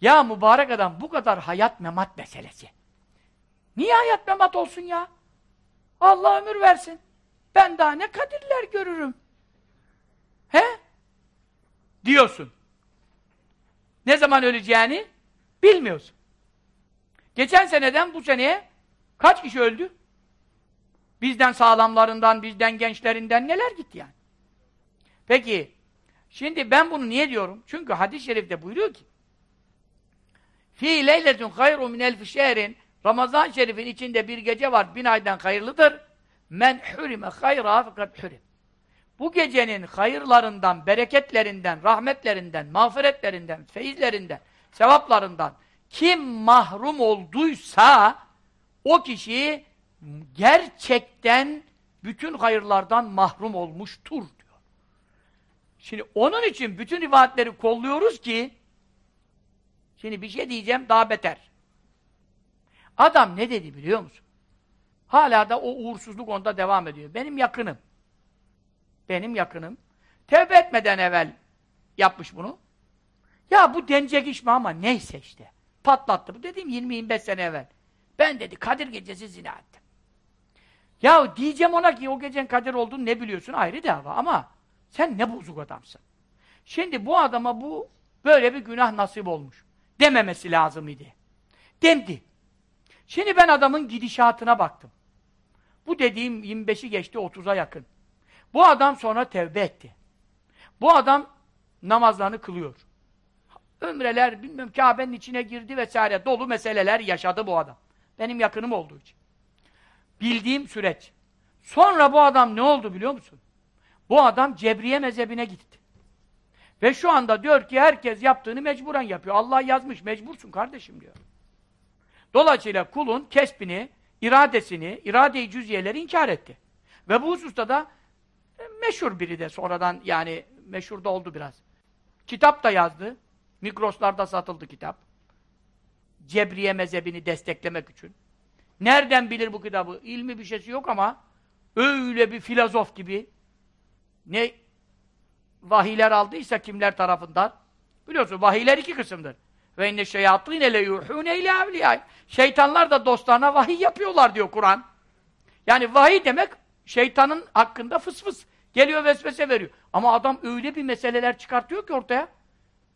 Ya mübarek adam bu kadar hayat memat meselesi. Niye hayat memat olsun ya? Allah ömür versin. Ben daha ne kadirler görürüm. He? Diyorsun. Ne zaman öleceğini bilmiyorsun. Geçen seneden bu seneye kaç kişi öldü? Bizden sağlamlarından, bizden gençlerinden neler gitti yani? Peki, şimdi ben bunu niye diyorum? Çünkü hadis-i şerifte buyuruyor ki Fi leyletun hayru min elfi şehrin Ramazan şerifin içinde bir gece var, bin aydan hayırlıdır. Men hurime hayra fakat hurim. Bu gecenin hayırlarından, bereketlerinden, rahmetlerinden, mağfiretlerinden, feyizlerinden, sevaplarından kim mahrum olduysa o kişi gerçekten bütün hayırlardan mahrum olmuştur diyor. Şimdi onun için bütün rivayetleri kolluyoruz ki şimdi bir şey diyeceğim daha beter. Adam ne dedi biliyor musun? Hala da o uğursuzluk onda devam ediyor. Benim yakınım. Benim yakınım. Tevbe etmeden evvel yapmış bunu. Ya bu denecek iş mi ama neyse işte. Patlattı. Bu dediğim 20-25 sene evvel. Ben dedi Kadir gecesi zina ettim. Ya diyeceğim ona ki o gecenin Kadir olduğunu ne biliyorsun ayrı dava ama sen ne bozuk adamsın. Şimdi bu adama bu böyle bir günah nasip olmuş. Dememesi lazım idi. Demdi. Şimdi ben adamın gidişatına baktım. Bu dediğim 25'i geçti 30'a yakın. Bu adam sonra tevbe etti. Bu adam namazlarını kılıyor. Ömreler, bilmem Kabe'nin içine girdi vesaire dolu meseleler yaşadı bu adam. Benim yakınım olduğu için. Bildiğim süreç. Sonra bu adam ne oldu biliyor musun? Bu adam Cebriye mezhebine gitti. Ve şu anda diyor ki herkes yaptığını mecburen yapıyor. Allah yazmış, mecbursun kardeşim diyor. Dolayısıyla kulun kesbini, iradesini, irade-i cüziyeleri inkar etti. Ve bu hususta da meşhur biri de sonradan yani meşhur da oldu biraz. Kitap da yazdı. Mikroslarda satıldı kitap. Cebriye mezhebini desteklemek için. Nereden bilir bu kitabı? İlmi bir şeysi yok ama öyle bir filozof gibi ne vahiyler aldıysa kimler tarafından biliyorsun vahiyler iki kısımdır. Ve inne şeyatîne le yuhûne ile evliyâ. Şeytanlar da dostlarına vahiy yapıyorlar diyor Kur'an. Yani vahiy demek şeytanın hakkında fıs fıs geliyor vesvese veriyor. Ama adam öyle bir meseleler çıkartıyor ki ortaya.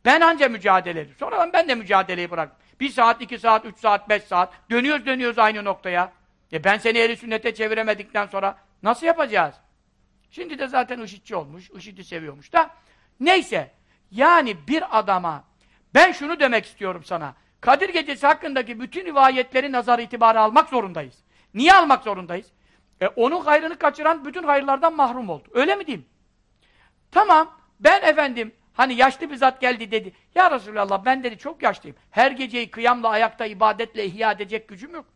Ben anca mücadele ediyorum. Sonradan ben de mücadeleyi bıraktım. Bir saat, iki saat, üç saat, beş saat. Dönüyoruz dönüyoruz aynı noktaya. E ben seni eri sünnete çeviremedikten sonra nasıl yapacağız? Şimdi de zaten IŞİD'ci olmuş. IŞİD'i seviyormuş da. Neyse. Yani bir adama ben şunu demek istiyorum sana. Kadir Gecesi hakkındaki bütün rivayetleri nazar itibarı almak zorundayız. Niye almak zorundayız? E, onun hayrını kaçıran bütün hayırlardan mahrum oldu. Öyle mi diyeyim? Tamam. Ben efendim Hani yaşlı bir zat geldi dedi. Ya Resulallah ben dedi çok yaşlıyım. Her geceyi kıyamla, ayakta, ibadetle ihya edecek gücüm yok.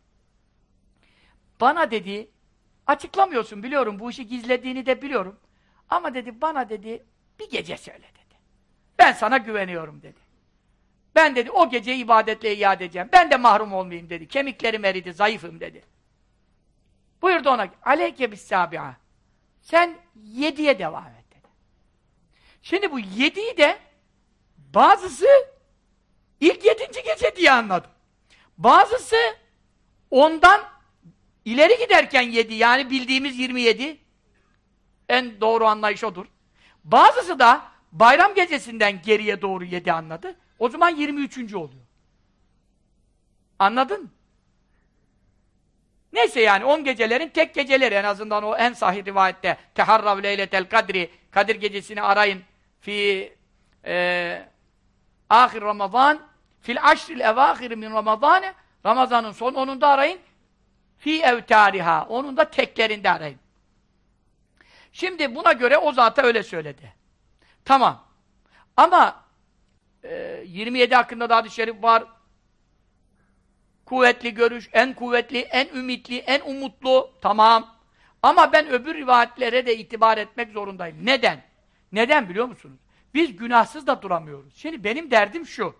Bana dedi, açıklamıyorsun biliyorum, bu işi gizlediğini de biliyorum. Ama dedi, bana dedi, bir gece söyle dedi. Ben sana güveniyorum dedi. Ben dedi, o gece ibadetle ihya edeceğim. Ben de mahrum olmayayım dedi. Kemiklerim eridi, zayıfım dedi. Buyurdu ona, aleyke bis sabiha. Sen yediye devam et. Şimdi bu yediği de bazısı ilk yedinci gece diye anladı. Bazısı ondan ileri giderken yedi yani bildiğimiz 27 en doğru anlayış odur. Bazısı da bayram gecesinden geriye doğru yedi anladı. O zaman 23. oluyor. Anladın? Neyse yani on gecelerin tek geceleri en azından o en sahih rivayette teharrav leyletel kadri Kadir gecesini arayın fi e, ahir Ramazan fil aşril evâhir min Ramazane Ramazan'ın son onunda arayın fi evtariha onun da teklerinde arayın. Şimdi buna göre o zata öyle söyledi. Tamam. Ama e, 27 hakkında da hadis-i şerif var. Kuvvetli görüş, en kuvvetli, en ümitli, en umutlu. Tamam. Ama ben öbür rivayetlere de itibar etmek zorundayım. Neden? Neden biliyor musunuz? Biz günahsız da duramıyoruz. Şimdi benim derdim şu.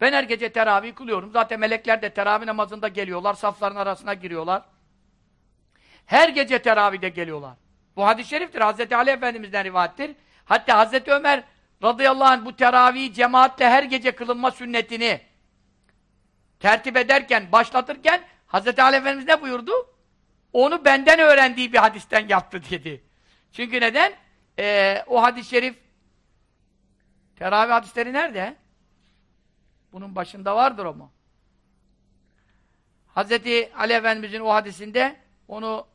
Ben her gece teravih kılıyorum. Zaten melekler de teravih namazında geliyorlar. Safların arasına giriyorlar. Her gece teravihde geliyorlar. Bu hadis-i şeriftir. Hazreti Ali Efendimiz'den rivayettir. Hatta Hazreti Ömer radıyallahu anh bu teravih cemaatle her gece kılınma sünnetini tertip ederken, başlatırken Hazreti Ali Efendimiz ne buyurdu? Onu benden öğrendiği bir hadisten yaptı dedi. Çünkü neden? Ee, o hadis-i şerif teravih hadisleri nerede? Bunun başında vardır o mu? Hazreti Ali Efendimizin o hadisinde onu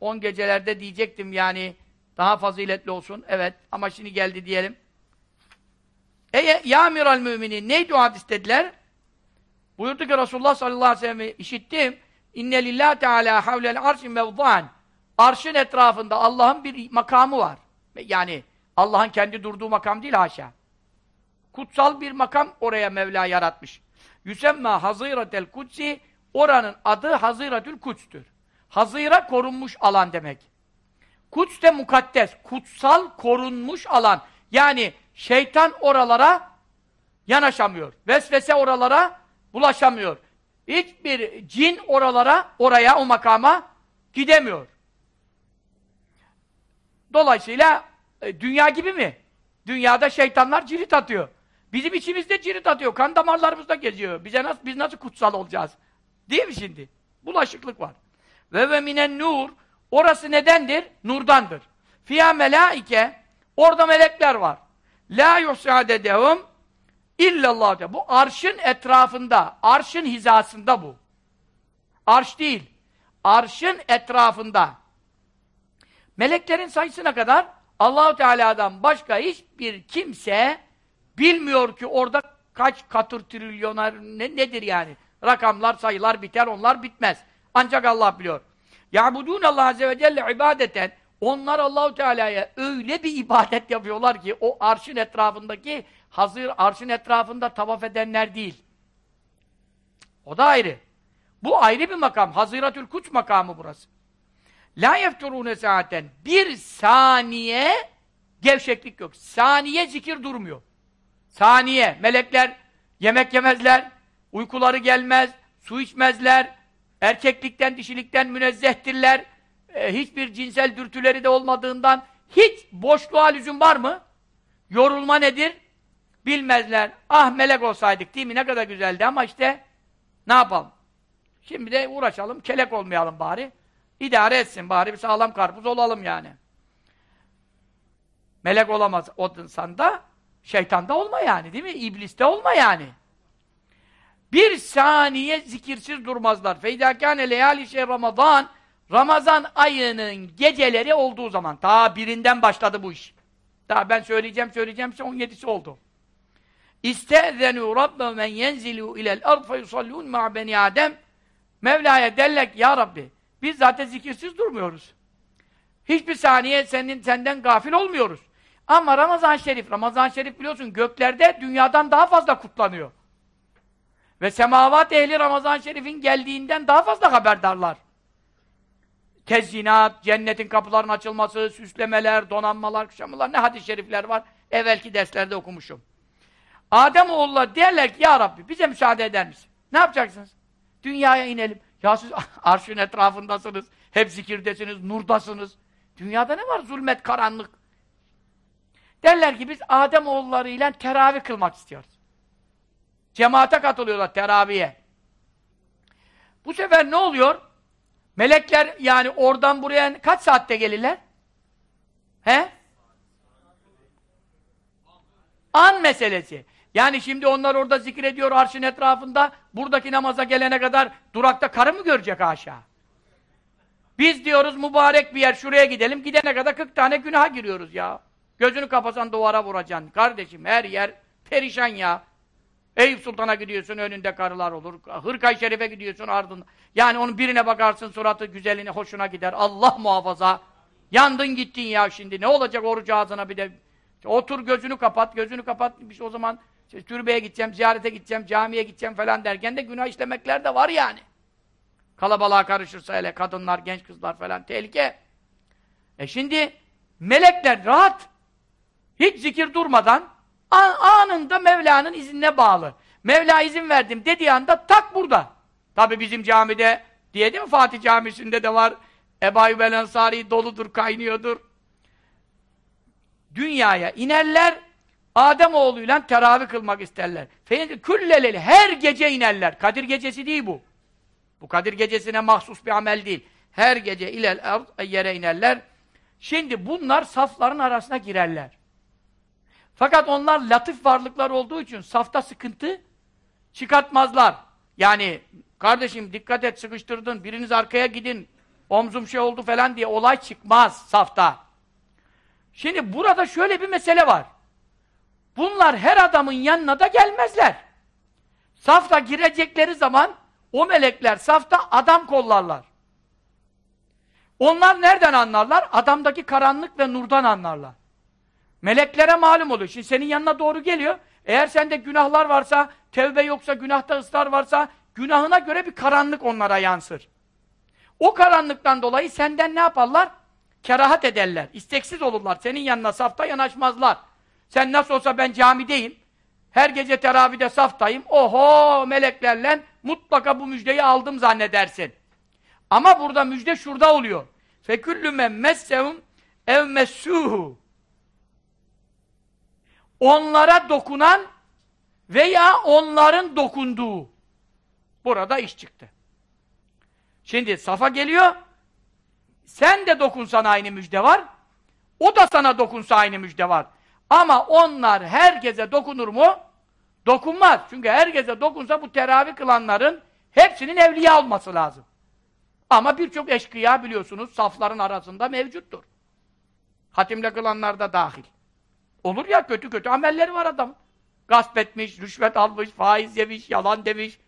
on gecelerde diyecektim yani daha faziletli olsun. Evet ama şimdi geldi diyelim. Ey ya amiral müminin neydi o hadis dediler? Buyurdu ki Resulullah sallallahu aleyhi ve sellem'i işittim. İnne lillahi teala havlel arşin mevzan. Arşın etrafında Allah'ın bir makamı var. Yani Allah'ın kendi durduğu makam değil haşa. Kutsal bir makam oraya Mevla yaratmış. Yüsemma Haziratel Kutsi oranın adı Haziratül Kuts'tür. Hazira korunmuş alan demek. Kuts de mukaddes, kutsal korunmuş alan. Yani şeytan oralara yanaşamıyor. Vesvese oralara bulaşamıyor. Hiçbir cin oralara, oraya, o makama gidemiyor. Dolayısıyla e, dünya gibi mi? Dünyada şeytanlar cirit atıyor. Bizim içimizde cirit atıyor. Kan damarlarımızda geziyor. Bize nasıl, biz nasıl kutsal olacağız? Değil mi şimdi? Bulaşıklık var. Ve ve minen nur orası nedendir? Nurdandır. Fiyâ melâike orada melekler var. La yusâdedehum illallah. Bu arşın etrafında, arşın hizasında bu. Arş değil. Arşın etrafında. Meleklerin sayısına kadar Allahu Teala'dan başka hiçbir kimse bilmiyor ki orada kaç katır trilyoner ne, nedir yani? Rakamlar, sayılar biter, onlar bitmez. Ancak Allah biliyor. Ya'budun Allah Azze ve Celle ibadeten onlar Allahu Teala'ya öyle bir ibadet yapıyorlar ki o arşın etrafındaki hazır arşın etrafında tavaf edenler değil. O da ayrı. Bu ayrı bir makam. Haziratül Kuts makamı burası. La yefturune saaten. Bir saniye gevşeklik yok. Saniye zikir durmuyor. Saniye. Melekler yemek yemezler, uykuları gelmez, su içmezler, erkeklikten, dişilikten münezzehtirler, e, hiçbir cinsel dürtüleri de olmadığından hiç boşluğa lüzum var mı? Yorulma nedir? Bilmezler. Ah melek olsaydık değil mi? Ne kadar güzeldi ama işte ne yapalım? Şimdi de uğraşalım, kelek olmayalım bari. İdare etsin bari bir sağlam karpuz olalım yani. Melek olamaz o insanda, şeytanda olma yani değil mi? İbliste olma yani. Bir saniye zikirsiz durmazlar. Feydâkâne leyâli şey Ramazan Ramazan ayının geceleri olduğu zaman. Ta birinden başladı bu iş. Daha ben söyleyeceğim söyleyeceğim 17'si oldu. İstezenû rabbe men yenzilû ilel ard fe yusallûn ma'a beni Adem Mevla'ya derler ya Rabbi biz zaten zikirsiz durmuyoruz. Hiçbir saniye senin senden gafil olmuyoruz. Ama Ramazan Şerif, Ramazan Şerif biliyorsun göklerde dünyadan daha fazla kutlanıyor. Ve semavat ehli Ramazan Şerif'in geldiğinden daha fazla haberdarlar. Tezyinat, cennetin kapılarının açılması, süslemeler, donanmalar, kuşamalar, ne hadis-i şerifler var. Evvelki derslerde okumuşum. Adem oğulları derler ki, Ya Rabbi bize müsaade eder misin? Ne yapacaksınız? Dünyaya inelim. Ya siz arşın etrafındasınız, hep zikirdesiniz, nurdasınız. Dünyada ne var? Zulmet, karanlık. Derler ki biz Adem oğullarıyla teravih kılmak istiyoruz. Cemaate katılıyorlar teraviye. Bu sefer ne oluyor? Melekler yani oradan buraya kaç saatte gelirler? He? An meselesi. Yani şimdi onlar orada zikrediyor arşın etrafında, buradaki namaza gelene kadar durakta karı mı görecek aşağı? Biz diyoruz mübarek bir yer, şuraya gidelim, gidene kadar 40 tane günaha giriyoruz ya. Gözünü kapasan duvara vuracaksın. Kardeşim her yer perişan ya. Eyüp Sultan'a gidiyorsun, önünde karılar olur. Hırkay Şerif'e gidiyorsun, ardında. Yani onun birine bakarsın, suratı güzeline, hoşuna gider. Allah muhafaza. Yandın gittin ya şimdi. Ne olacak orucu ağzına bir de. Otur gözünü kapat, gözünü kapat. O zaman türbeye gideceğim, ziyarete gideceğim, camiye gideceğim falan derken de günah işlemekler de var yani. Kalabalığa karışırsa hele kadınlar, genç kızlar falan tehlike. E şimdi melekler rahat. Hiç zikir durmadan anında Mevla'nın iznine bağlı. Mevla izin verdim dediği anda tak burada. Tabi bizim camide diye değil mi Fatih Camisi'nde de var. Ayyub Ensari doludur, kaynıyordur. Dünyaya inerler, Adem oğluyla teravih kılmak isterler. Külleleli her gece inerler. Kadir gecesi değil bu. Bu Kadir gecesine mahsus bir amel değil. Her gece ilel yere inerler. Şimdi bunlar safların arasına girerler. Fakat onlar latif varlıklar olduğu için safta sıkıntı çıkartmazlar. Yani kardeşim dikkat et sıkıştırdın, biriniz arkaya gidin, omzum şey oldu falan diye olay çıkmaz safta. Şimdi burada şöyle bir mesele var. Bunlar her adamın yanına da gelmezler. Safta girecekleri zaman o melekler safta adam kollarlar. Onlar nereden anlarlar? Adamdaki karanlık ve nurdan anlarlar. Meleklere malum oluyor. Şimdi senin yanına doğru geliyor. Eğer sende günahlar varsa, tevbe yoksa, günahta ısrar varsa, günahına göre bir karanlık onlara yansır. O karanlıktan dolayı senden ne yaparlar? Kerahat ederler. İsteksiz olurlar. Senin yanına safta yanaşmazlar. Sen nasıl olsa ben camideyim. Her gece teravide saftayım. Oho meleklerle mutlaka bu müjdeyi aldım zannedersin. Ama burada müjde şurada oluyor. Feküllü men messehum ev messuhu onlara dokunan veya onların dokunduğu. Burada iş çıktı. Şimdi safa geliyor, sen de dokunsan aynı müjde var, o da sana dokunsa aynı müjde var. Ama onlar herkese dokunur mu? Dokunmaz. Çünkü herkese dokunsa bu teravih kılanların hepsinin evliya olması lazım. Ama birçok eşkıya biliyorsunuz safların arasında mevcuttur. Hatimle kılanlar da dahil. Olur ya kötü kötü amelleri var adam. Gasp etmiş, rüşvet almış, faiz yemiş, yalan demiş.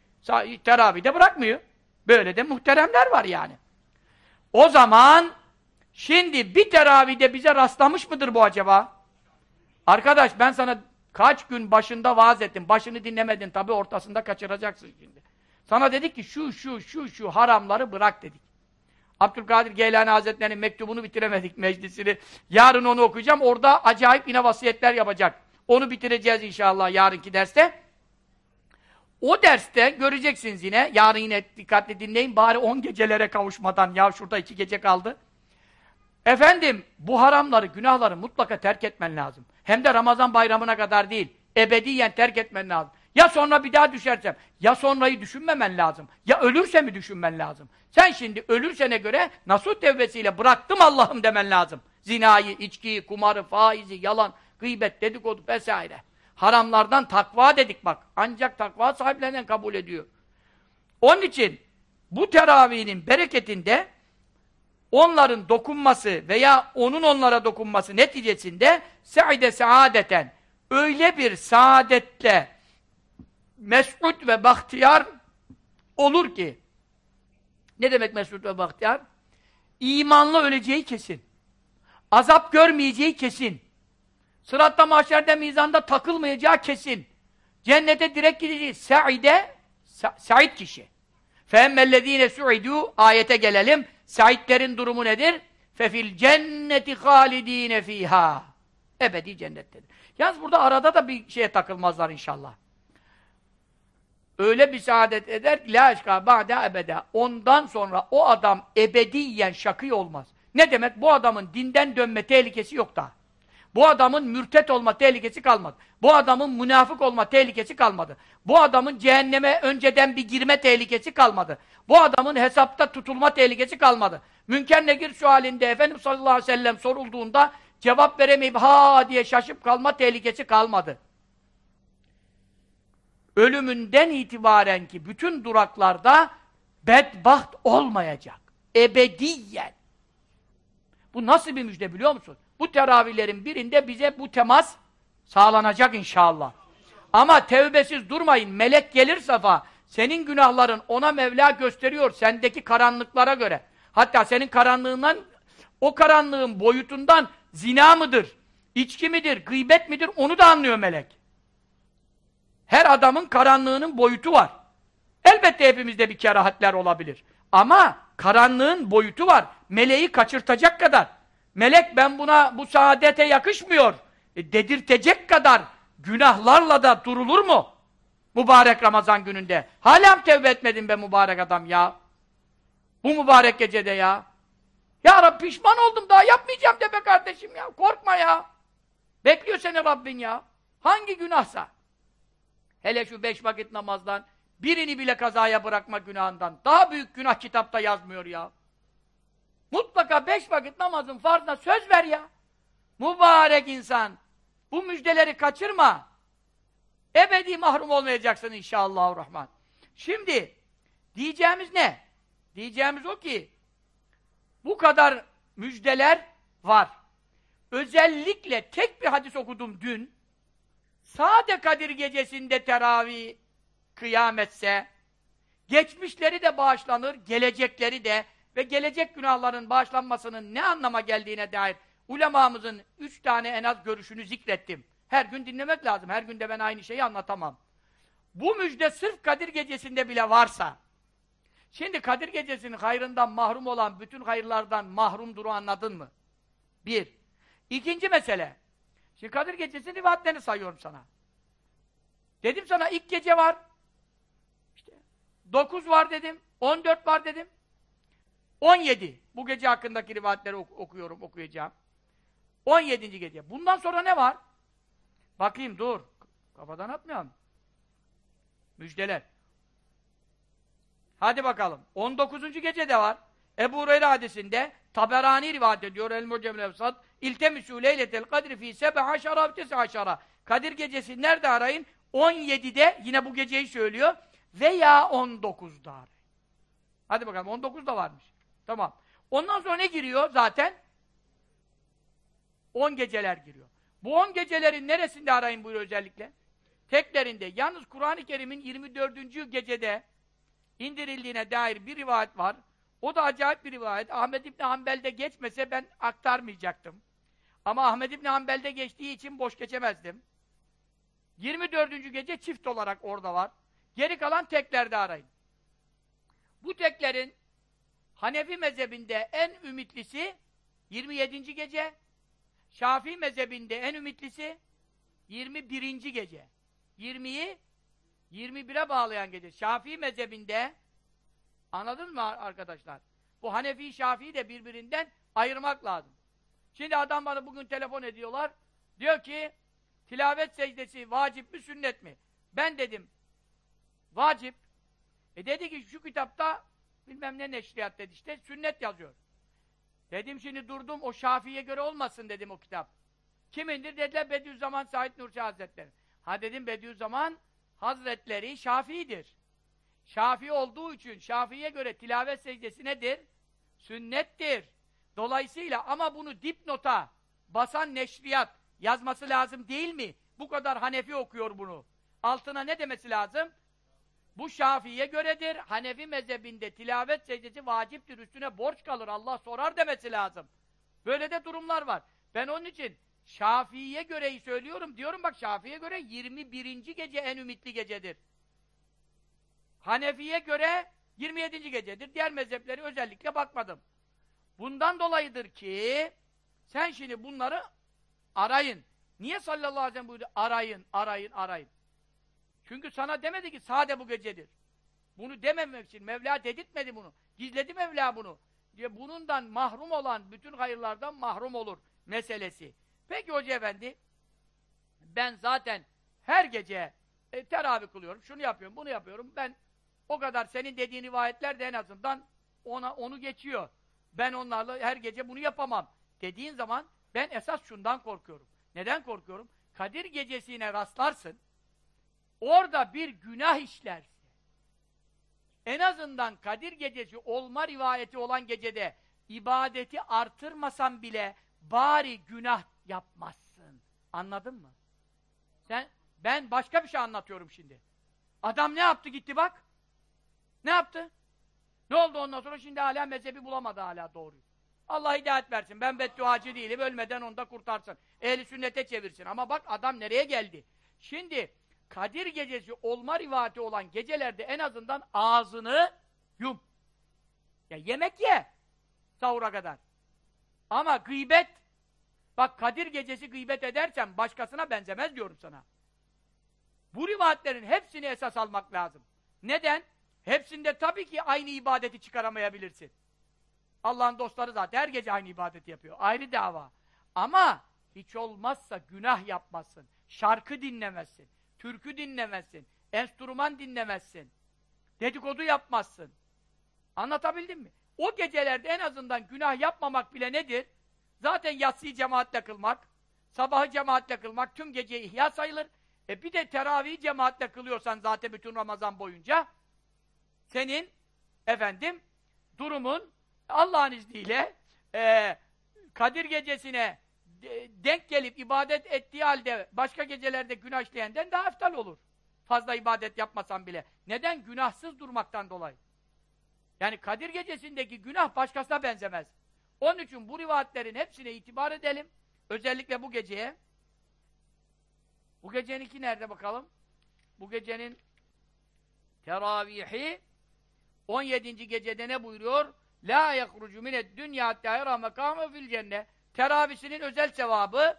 Teravide bırakmıyor. Böyle de muhteremler var yani. O zaman şimdi bir teravide bize rastlamış mıdır bu acaba? Arkadaş ben sana kaç gün başında vaaz ettim. Başını dinlemedin tabi ortasında kaçıracaksın şimdi. Sana dedik ki şu şu şu şu haramları bırak dedik. Abdülkadir Geylani Hazretleri'nin mektubunu bitiremedik meclisini. Yarın onu okuyacağım. Orada acayip yine vasiyetler yapacak. Onu bitireceğiz inşallah yarınki derste. O derste göreceksiniz yine. Yarın yine dikkatli dinleyin. Bari on gecelere kavuşmadan. Ya şurada iki gece kaldı. Efendim, bu haramları, günahları mutlaka terk etmen lazım. Hem de Ramazan bayramına kadar değil, ebediyen terk etmen lazım. Ya sonra bir daha düşersem, ya sonrayı düşünmemen lazım. Ya ölürse mi düşünmen lazım? Sen şimdi ölürsene göre nasuh tevbesiyle bıraktım Allah'ım demen lazım. Zinayı, içkiyi, kumarı, faizi, yalan, gıybet, dedikodu vesaire. Haramlardan takva dedik bak. Ancak takva sahiplerinden kabul ediyor. Onun için bu teravihinin bereketinde onların dokunması veya onun onlara dokunması neticesinde se'ide saadeten öyle bir saadetle mes'ud ve bahtiyar olur ki ne demek mes'ud ve bahtiyar? İmanlı öleceği kesin. Azap görmeyeceği kesin. Sıratta mahşerde mizanda takılmayacağı kesin. Cennete direkt gideceği. Sa'ide sa Said kişi. فَاَمَّا su'idu Ayete gelelim. Saidlerin durumu nedir? Fefil cenneti halidine fiha. Ebedi cennettedir. Yalnız burada arada da bir şeye takılmazlar inşallah. Öyle bir saadet eder ki la aşka ba'de ebede. Ondan sonra o adam ebediyen şakı olmaz. Ne demek? Bu adamın dinden dönme tehlikesi yok daha. Bu adamın mürtet olma tehlikesi kalmadı. Bu adamın münafık olma tehlikesi kalmadı. Bu adamın cehenneme önceden bir girme tehlikesi kalmadı. Bu adamın hesapta tutulma tehlikesi kalmadı. Münker Negir şu halinde Efendimiz sallallahu aleyhi ve sellem sorulduğunda cevap veremeyip ha diye şaşıp kalma tehlikesi kalmadı. Ölümünden itibaren ki bütün duraklarda bedbaht olmayacak. Ebediyen. Bu nasıl bir müjde biliyor musun? Bu teravihlerin birinde bize bu temas sağlanacak inşallah. Ama tevbesiz durmayın. Melek gelir safa. Senin günahların ona Mevla gösteriyor. Sendeki karanlıklara göre. Hatta senin karanlığından, o karanlığın boyutundan zina mıdır, içki midir, gıybet midir onu da anlıyor melek. Her adamın karanlığının boyutu var. Elbette hepimizde bir kerahatler olabilir. Ama karanlığın boyutu var. Meleği kaçırtacak kadar. Melek ben buna bu saadete yakışmıyor. E, dedirtecek kadar günahlarla da durulur mu? Mübarek Ramazan gününde. Hala mı tevbe etmedin be mübarek adam ya? Bu mübarek gecede ya. Ya Rabbi pişman oldum daha yapmayacağım de be kardeşim ya. Korkma ya. Bekliyor seni Rabbin ya. Hangi günahsa. Hele şu beş vakit namazdan birini bile kazaya bırakma günahından. Daha büyük günah kitapta yazmıyor ya. Mutlaka beş vakit namazın farzına söz ver ya. Mübarek insan. Bu müjdeleri kaçırma. Ebedi mahrum olmayacaksın inşallah rahman. Şimdi diyeceğimiz ne? Diyeceğimiz o ki bu kadar müjdeler var. Özellikle tek bir hadis okudum dün. Sade Kadir gecesinde teravih kıyametse geçmişleri de bağışlanır, gelecekleri de ve gelecek günahların bağışlanmasının ne anlama geldiğine dair ulemamızın üç tane en az görüşünü zikrettim. Her gün dinlemek lazım. Her günde ben aynı şeyi anlatamam. Bu müjde sırf Kadir gecesinde bile varsa şimdi Kadir gecesinin hayrından mahrum olan bütün hayırlardan mahrumdur o anladın mı? Bir. İkinci mesele. Şimdi Kadir gecesinin rivayetlerini sayıyorum sana. Dedim sana ilk gece var. İşte dokuz var dedim. On dört var dedim. 17. Bu gece hakkındaki rivayetleri ok okuyorum, okuyacağım. 17. gece. Bundan sonra ne var? Bakayım dur. Kafadan atmayalım. Müjdeler. Hadi bakalım. 19. gece de var. Ebu Hureyre hadisinde Taberani rivayet ediyor. El-Mucemil Efsad İltemisû leyletel kadri fî sebe haşara ve haşara. Kadir gecesi nerede arayın? 17'de yine bu geceyi söylüyor. Veya 19'da arayın. Hadi bakalım 19 da varmış. Tamam. Ondan sonra ne giriyor zaten? 10 geceler giriyor. Bu 10 gecelerin neresinde arayın buyuruyor özellikle? Teklerinde. Yalnız Kur'an-ı Kerim'in 24. gecede indirildiğine dair bir rivayet var. O da acayip bir rivayet. Ahmed İbni Hanbel'de geçmese ben aktarmayacaktım. Ama Ahmed İbni Hanbel'de geçtiği için boş geçemezdim. 24. gece çift olarak orada var. Geri kalan teklerde arayın. Bu teklerin Hanefi mezhebinde en ümitlisi 27. gece, Şafii mezhebinde en ümitlisi 21. gece. 20'yi 21'e bağlayan gece. Şafii mezhebinde anladın mı arkadaşlar? Bu Hanefi Şafii de birbirinden ayırmak lazım. Şimdi adam bana bugün telefon ediyorlar. Diyor ki tilavet secdesi vacip mi sünnet mi? Ben dedim vacip. E dedi ki şu kitapta bilmem ne neşriyat dedi işte sünnet yazıyor. Dedim şimdi durdum o Şafii'ye göre olmasın dedim o kitap. Kimindir? Dediler Bediüzzaman Said Nursi Hazretleri. Ha dedim Bediüzzaman Hazretleri Şafii'dir. Şafii olduğu için Şafii'ye göre tilavet secdesi nedir? Sünnettir. Dolayısıyla ama bunu dipnota basan neşriyat yazması lazım değil mi? Bu kadar Hanefi okuyor bunu. Altına ne demesi lazım? Bu Şafii'ye göredir. Hanefi mezhebinde tilavet secdesi vaciptir. Üstüne borç kalır. Allah sorar demesi lazım. Böyle de durumlar var. Ben onun için Şafii'ye göreyi söylüyorum. Diyorum bak Şafii'ye göre 21. gece en ümitli gecedir. Hanefi'ye göre 27. gecedir. Diğer mezhepleri özellikle bakmadım. Bundan dolayıdır ki sen şimdi bunları arayın. Niye sallallahu aleyhi ve sellem buyurdu? Arayın, arayın, arayın. Çünkü sana demedi ki sade bu gecedir. Bunu dememek için Mevla dedirtmedi bunu. Gizledi Mevla bunu. Diye bunundan mahrum olan bütün hayırlardan mahrum olur meselesi. Peki Hoca Efendi ben zaten her gece e, teravih kılıyorum. Şunu yapıyorum, bunu yapıyorum. Ben o kadar senin dediğin rivayetler de en azından ona onu geçiyor. Ben onlarla her gece bunu yapamam. Dediğin zaman ben esas şundan korkuyorum. Neden korkuyorum? Kadir gecesine rastlarsın. Orada bir günah işlersin. En azından Kadir gecesi olma rivayeti olan gecede ibadeti artırmasan bile bari günah yapmazsın. Anladın mı? Sen ben başka bir şey anlatıyorum şimdi. Adam ne yaptı gitti bak. Ne yaptı? Ne oldu ondan sonra? Şimdi hala mezhebi bulamadı hala doğruyu. Allah hidayet versin. Ben bedduacı değilim. Ölmeden onu da kurtarsın. Ehli sünnete çevirsin. Ama bak adam nereye geldi? Şimdi Kadir gecesi olma rivati olan gecelerde en azından ağzını yum. Ya yemek ye. Sahura kadar. Ama gıybet bak Kadir gecesi gıybet edersen başkasına benzemez diyorum sana. Bu rivayetlerin hepsini esas almak lazım. Neden? Hepsinde tabii ki aynı ibadeti çıkaramayabilirsin. Allah'ın dostları zaten her gece aynı ibadeti yapıyor. Ayrı dava. Ama hiç olmazsa günah yapmazsın. Şarkı dinlemezsin. Türkü dinlemezsin. Enstrüman dinlemezsin. Dedikodu yapmazsın. Anlatabildim mi? O gecelerde en azından günah yapmamak bile nedir? Zaten yatsıyı cemaatle kılmak, sabahı cemaatle kılmak tüm gece ihya sayılır. E bir de teravihi cemaatle kılıyorsan zaten bütün Ramazan boyunca senin efendim durumun Allah'ın izniyle e, Kadir gecesine denk gelip ibadet ettiği halde başka gecelerde günah işleyenden daha eftal olur. Fazla ibadet yapmasan bile. Neden? Günahsız durmaktan dolayı. Yani Kadir gecesindeki günah başkasına benzemez. Onun için bu rivayetlerin hepsine itibar edelim. Özellikle bu geceye. Bu geceninki nerede bakalım? Bu gecenin teravihi 17. gecede ne buyuruyor? La yekrucu mined dünya hatta yara mekâme fil cennet. Teravisinin özel sevabı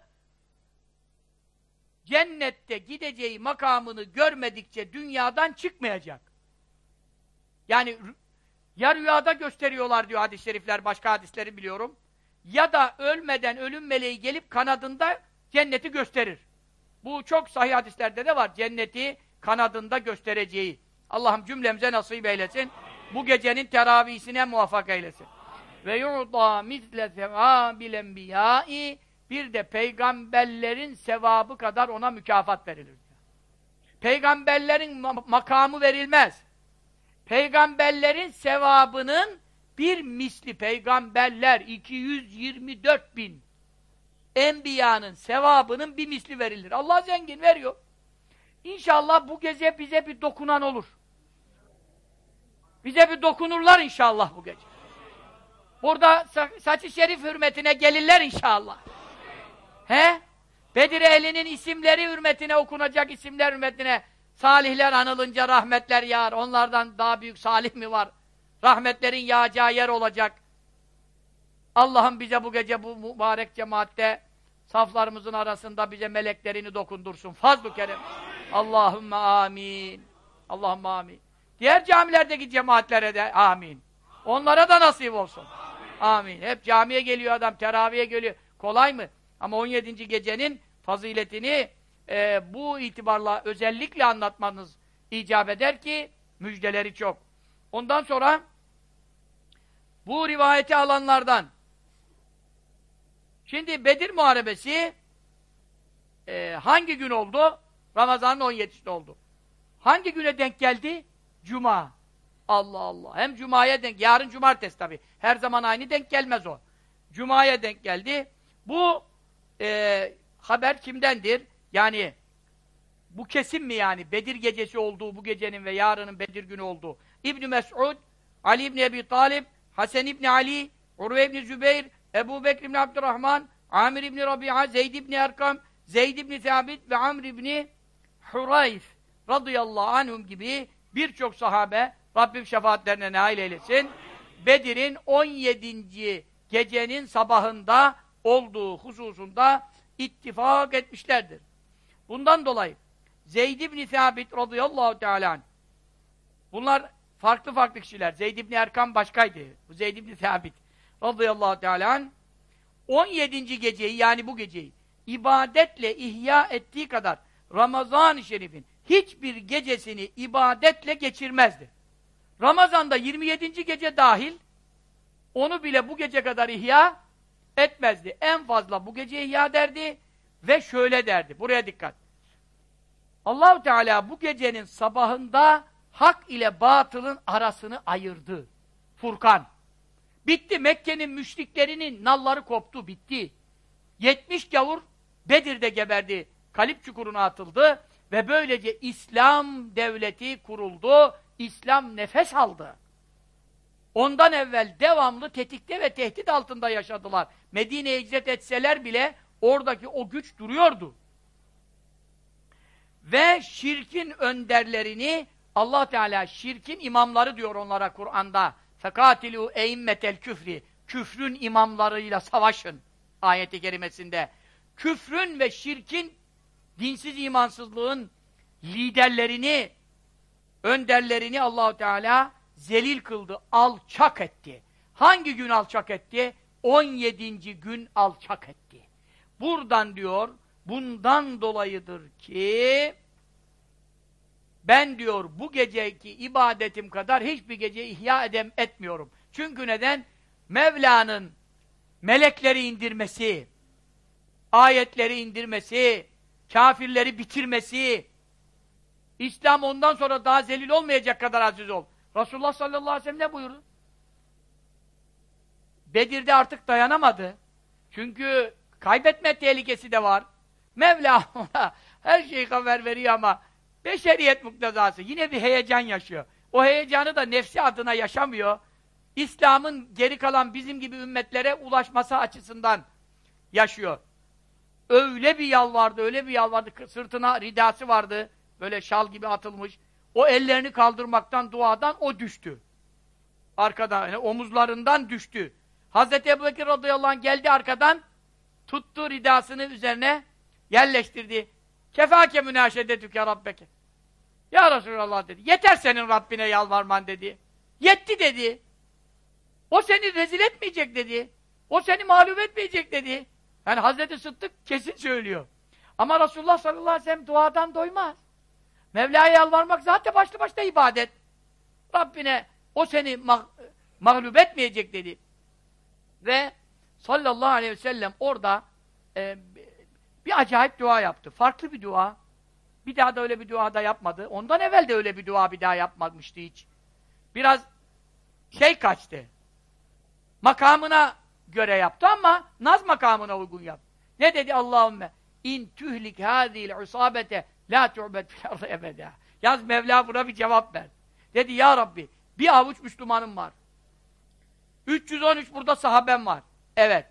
cennette gideceği makamını görmedikçe dünyadan çıkmayacak. Yani ya rüyada gösteriyorlar diyor hadis-i şerifler, başka hadisleri biliyorum. Ya da ölmeden ölüm meleği gelip kanadında cenneti gösterir. Bu çok sahih hadislerde de var. Cenneti kanadında göstereceği. Allah'ım cümlemize nasip eylesin. Bu gecenin teravihisine muvaffak eylesin. Ve yu'da misle sevabil enbiyai bir de peygamberlerin sevabı kadar ona mükafat verilir. Peygamberlerin makamı verilmez. Peygamberlerin sevabının bir misli peygamberler 224 bin enbiyanın sevabının bir misli verilir. Allah zengin veriyor. İnşallah bu gece bize bir dokunan olur. Bize bir dokunurlar inşallah bu gece. Burada sa saçı şerif hürmetine gelirler inşallah. He? Bedir ehlinin isimleri hürmetine okunacak isimler hürmetine salihler anılınca rahmetler yağar. Onlardan daha büyük salih mi var? Rahmetlerin yağacağı yer olacak. Allah'ım bize bu gece bu mübarek cemaatte saflarımızın arasında bize meleklerini dokundursun. Fazl-ı kerem. Allahümme amin. Allahümme amin. Diğer camilerdeki cemaatlere de amin. Onlara da nasip olsun. Amin. Hep camiye geliyor adam, teraviye geliyor. Kolay mı? Ama 17. gecenin faziletini e, bu itibarla özellikle anlatmanız icap eder ki müjdeleri çok. Ondan sonra bu rivayeti alanlardan şimdi Bedir Muharebesi e, hangi gün oldu? Ramazan'ın 17'sinde oldu. Hangi güne denk geldi? Cuma. Allah Allah. Hem Cuma'ya denk, yarın cumartesi tabi. Her zaman aynı denk gelmez o. Cuma'ya denk geldi. Bu e, haber kimdendir? Yani bu kesin mi yani? Bedir gecesi olduğu, bu gecenin ve yarının Bedir günü olduğu. İbn Mes'ud, Ali İbni Ebi Talib, Hasan İbni Ali, Urve İbni Zübeyir, Ebu Bekir İbni Abdurrahman, Amir İbni Rabi'a, Zeyd İbni Erkam, Zeyd İbni Sabit ve Amr İbni Hurayf radıyallahu anhum gibi birçok sahabe Rabbim şefaatlerine nail eylesin. Bedir'in 17. gecenin sabahında olduğu hususunda ittifak etmişlerdir. Bundan dolayı Zeyd ibn Sabit radıyallahu teala bunlar farklı farklı kişiler. Zeyd ibn Erkam başkaydı. Bu Zeyd ibn Sabit radıyallahu teala anh, 17. geceyi yani bu geceyi ibadetle ihya ettiği kadar Ramazan-ı Şerif'in hiçbir gecesini ibadetle geçirmezdi. Ramazan'da 27. gece dahil onu bile bu gece kadar ihya etmezdi. En fazla bu gece ihya derdi ve şöyle derdi. Buraya dikkat. Allahu Teala bu gecenin sabahında hak ile batılın arasını ayırdı. Furkan. Bitti. Mekke'nin müşriklerinin nalları koptu. Bitti. 70 gavur Bedir'de geberdi. Kalip çukuruna atıldı ve böylece İslam devleti kuruldu. İslam nefes aldı. Ondan evvel devamlı tetikte ve tehdit altında yaşadılar. Medine'ye hicret etseler bile oradaki o güç duruyordu. Ve şirkin önderlerini Allah Teala şirkin imamları diyor onlara Kur'an'da. Fekatilu eimmetel küfri. Küfrün imamlarıyla savaşın. Ayeti kerimesinde. Küfrün ve şirkin dinsiz imansızlığın liderlerini önderlerini Allahu Teala zelil kıldı, alçak etti. Hangi gün alçak etti? 17. gün alçak etti. Buradan diyor, bundan dolayıdır ki ben diyor bu geceki ibadetim kadar hiçbir gece ihya edem etmiyorum. Çünkü neden? Mevla'nın melekleri indirmesi, ayetleri indirmesi, kafirleri bitirmesi, İslam ondan sonra daha zelil olmayacak kadar aziz ol. Resulullah sallallahu aleyhi ve sellem ne buyurdu? Bedir'de artık dayanamadı. Çünkü kaybetme tehlikesi de var. Mevla her şeyi haber veriyor ama beşeriyet muktezası. Yine bir heyecan yaşıyor. O heyecanı da nefsi adına yaşamıyor. İslam'ın geri kalan bizim gibi ümmetlere ulaşması açısından yaşıyor. Öyle bir yalvardı, öyle bir yalvardı. Sırtına ridası vardı. Böyle şal gibi atılmış. O ellerini kaldırmaktan, duadan o düştü. Arkadan, yani omuzlarından düştü. Hazreti Ebu Bekir radıyallahu anh geldi arkadan, tuttu ridasını üzerine yerleştirdi. Kefâke münâşedetüke rabbeke. Ya Resulallah dedi. Yeter senin Rabbine yalvarman dedi. Yetti dedi. O seni rezil etmeyecek dedi. O seni mağlup etmeyecek dedi. Yani Hazreti Sıddık kesin söylüyor. Ama Resulullah sallallahu aleyhi ve sellem duadan doymaz. Mevla'ya yalvarmak zaten başlı başta ibadet. Rabbine o seni mağ mağlup etmeyecek dedi. Ve sallallahu aleyhi ve sellem orada e, bir acayip dua yaptı. Farklı bir dua. Bir daha da öyle bir dua da yapmadı. Ondan evvel de öyle bir dua bir daha yapmamıştı hiç. Biraz şey kaçtı. Makamına göre yaptı ama naz makamına uygun yaptı. Ne dedi Allahümme? İn tühlik hâzîl usâbete La tu'bet fil ardı ebeda. Yaz Mevla buna bir cevap ver. Dedi ya Rabbi bir avuç Müslümanım var. 313 burada sahabem var. Evet.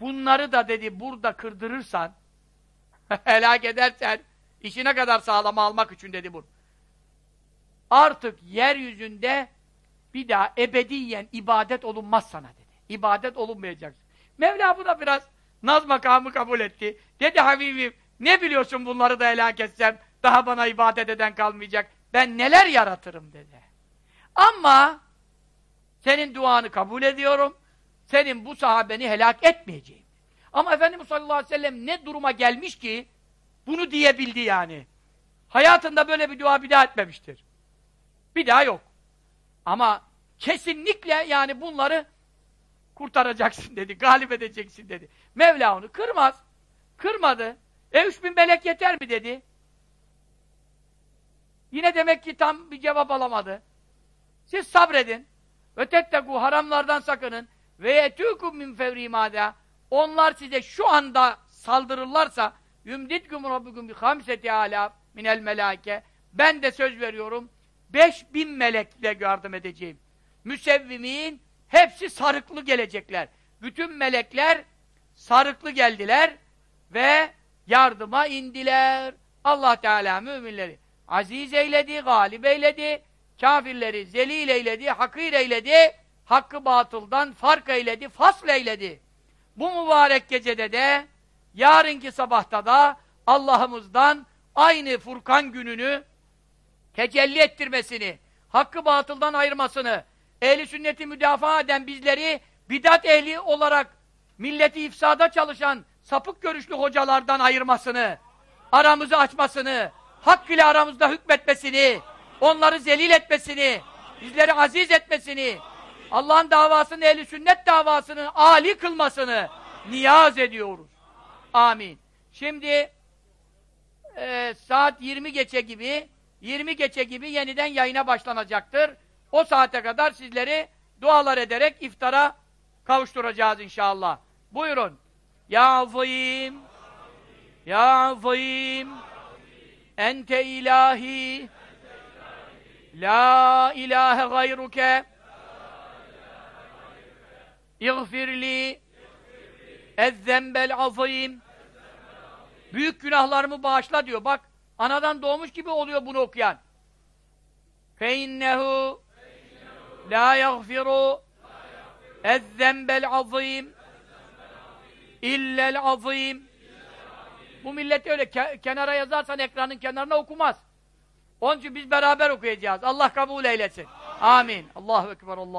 Bunları da dedi burada kırdırırsan helak edersen işine kadar sağlama almak için dedi bu. Artık yeryüzünde bir daha ebediyen ibadet olunmaz sana dedi. İbadet olunmayacaksın. Mevla buna biraz naz makamı kabul etti. Dedi Habibim ne biliyorsun bunları da helak etsem, daha bana ibadet eden kalmayacak. Ben neler yaratırım dedi. Ama senin duanı kabul ediyorum. senin bu sahabeni helak etmeyeceğim. Ama Efendimiz sallallahu aleyhi ve sellem ne duruma gelmiş ki bunu diyebildi yani. Hayatında böyle bir dua bir daha etmemiştir. Bir daha yok. Ama kesinlikle yani bunları kurtaracaksın dedi, galip edeceksin dedi. Mevla onu kırmaz. Kırmadı. E üç bin melek yeter mi dedi. Yine demek ki tam bir cevap alamadı. Siz sabredin. Ve tettekû haramlardan sakının. Ve yetûkum min fevri mâdâ. Onlar size şu anda saldırırlarsa yumditkum rabbukum bi hamseti alâf minel melâke. Ben de söz veriyorum. Beş bin melekle yardım edeceğim. Müsevvimin hepsi sarıklı gelecekler. Bütün melekler sarıklı geldiler ve yardıma indiler. Allah Teala müminleri aziz eyledi, galip eyledi, kafirleri zelil eyledi, hakir eyledi, hakkı batıldan fark eyledi, fasl eyledi. Bu mübarek gecede de, yarınki sabahta da Allah'ımızdan aynı Furkan gününü tecelli ettirmesini, hakkı batıldan ayırmasını, ehli sünneti müdafaa eden bizleri bidat ehli olarak milleti ifsada çalışan sapık görüşlü hocalardan ayırmasını, aramızı açmasını, hak ile aramızda hükmetmesini, onları zelil etmesini, bizleri aziz etmesini, Allah'ın davasını, ehli sünnet davasını âli kılmasını niyaz ediyoruz. Amin. Şimdi e, saat 20 geçe gibi 20 geçe gibi yeniden yayına başlanacaktır. O saate kadar sizleri dualar ederek iftara kavuşturacağız inşallah. Buyurun. Ya azim Ya azim Ente ilahi La ilahe gayruke İğfirli Ezzembel azim Büyük günahlarımı bağışla diyor. Bak anadan doğmuş gibi oluyor bunu okuyan. Fe innehu la yaghfiru ezzembel azim illel azim Bu millet öyle ke kenara yazarsan ekranın kenarına okumaz. Onun için biz beraber okuyacağız. Allah kabul eylesin. Amin. Allahu Ekber Allah.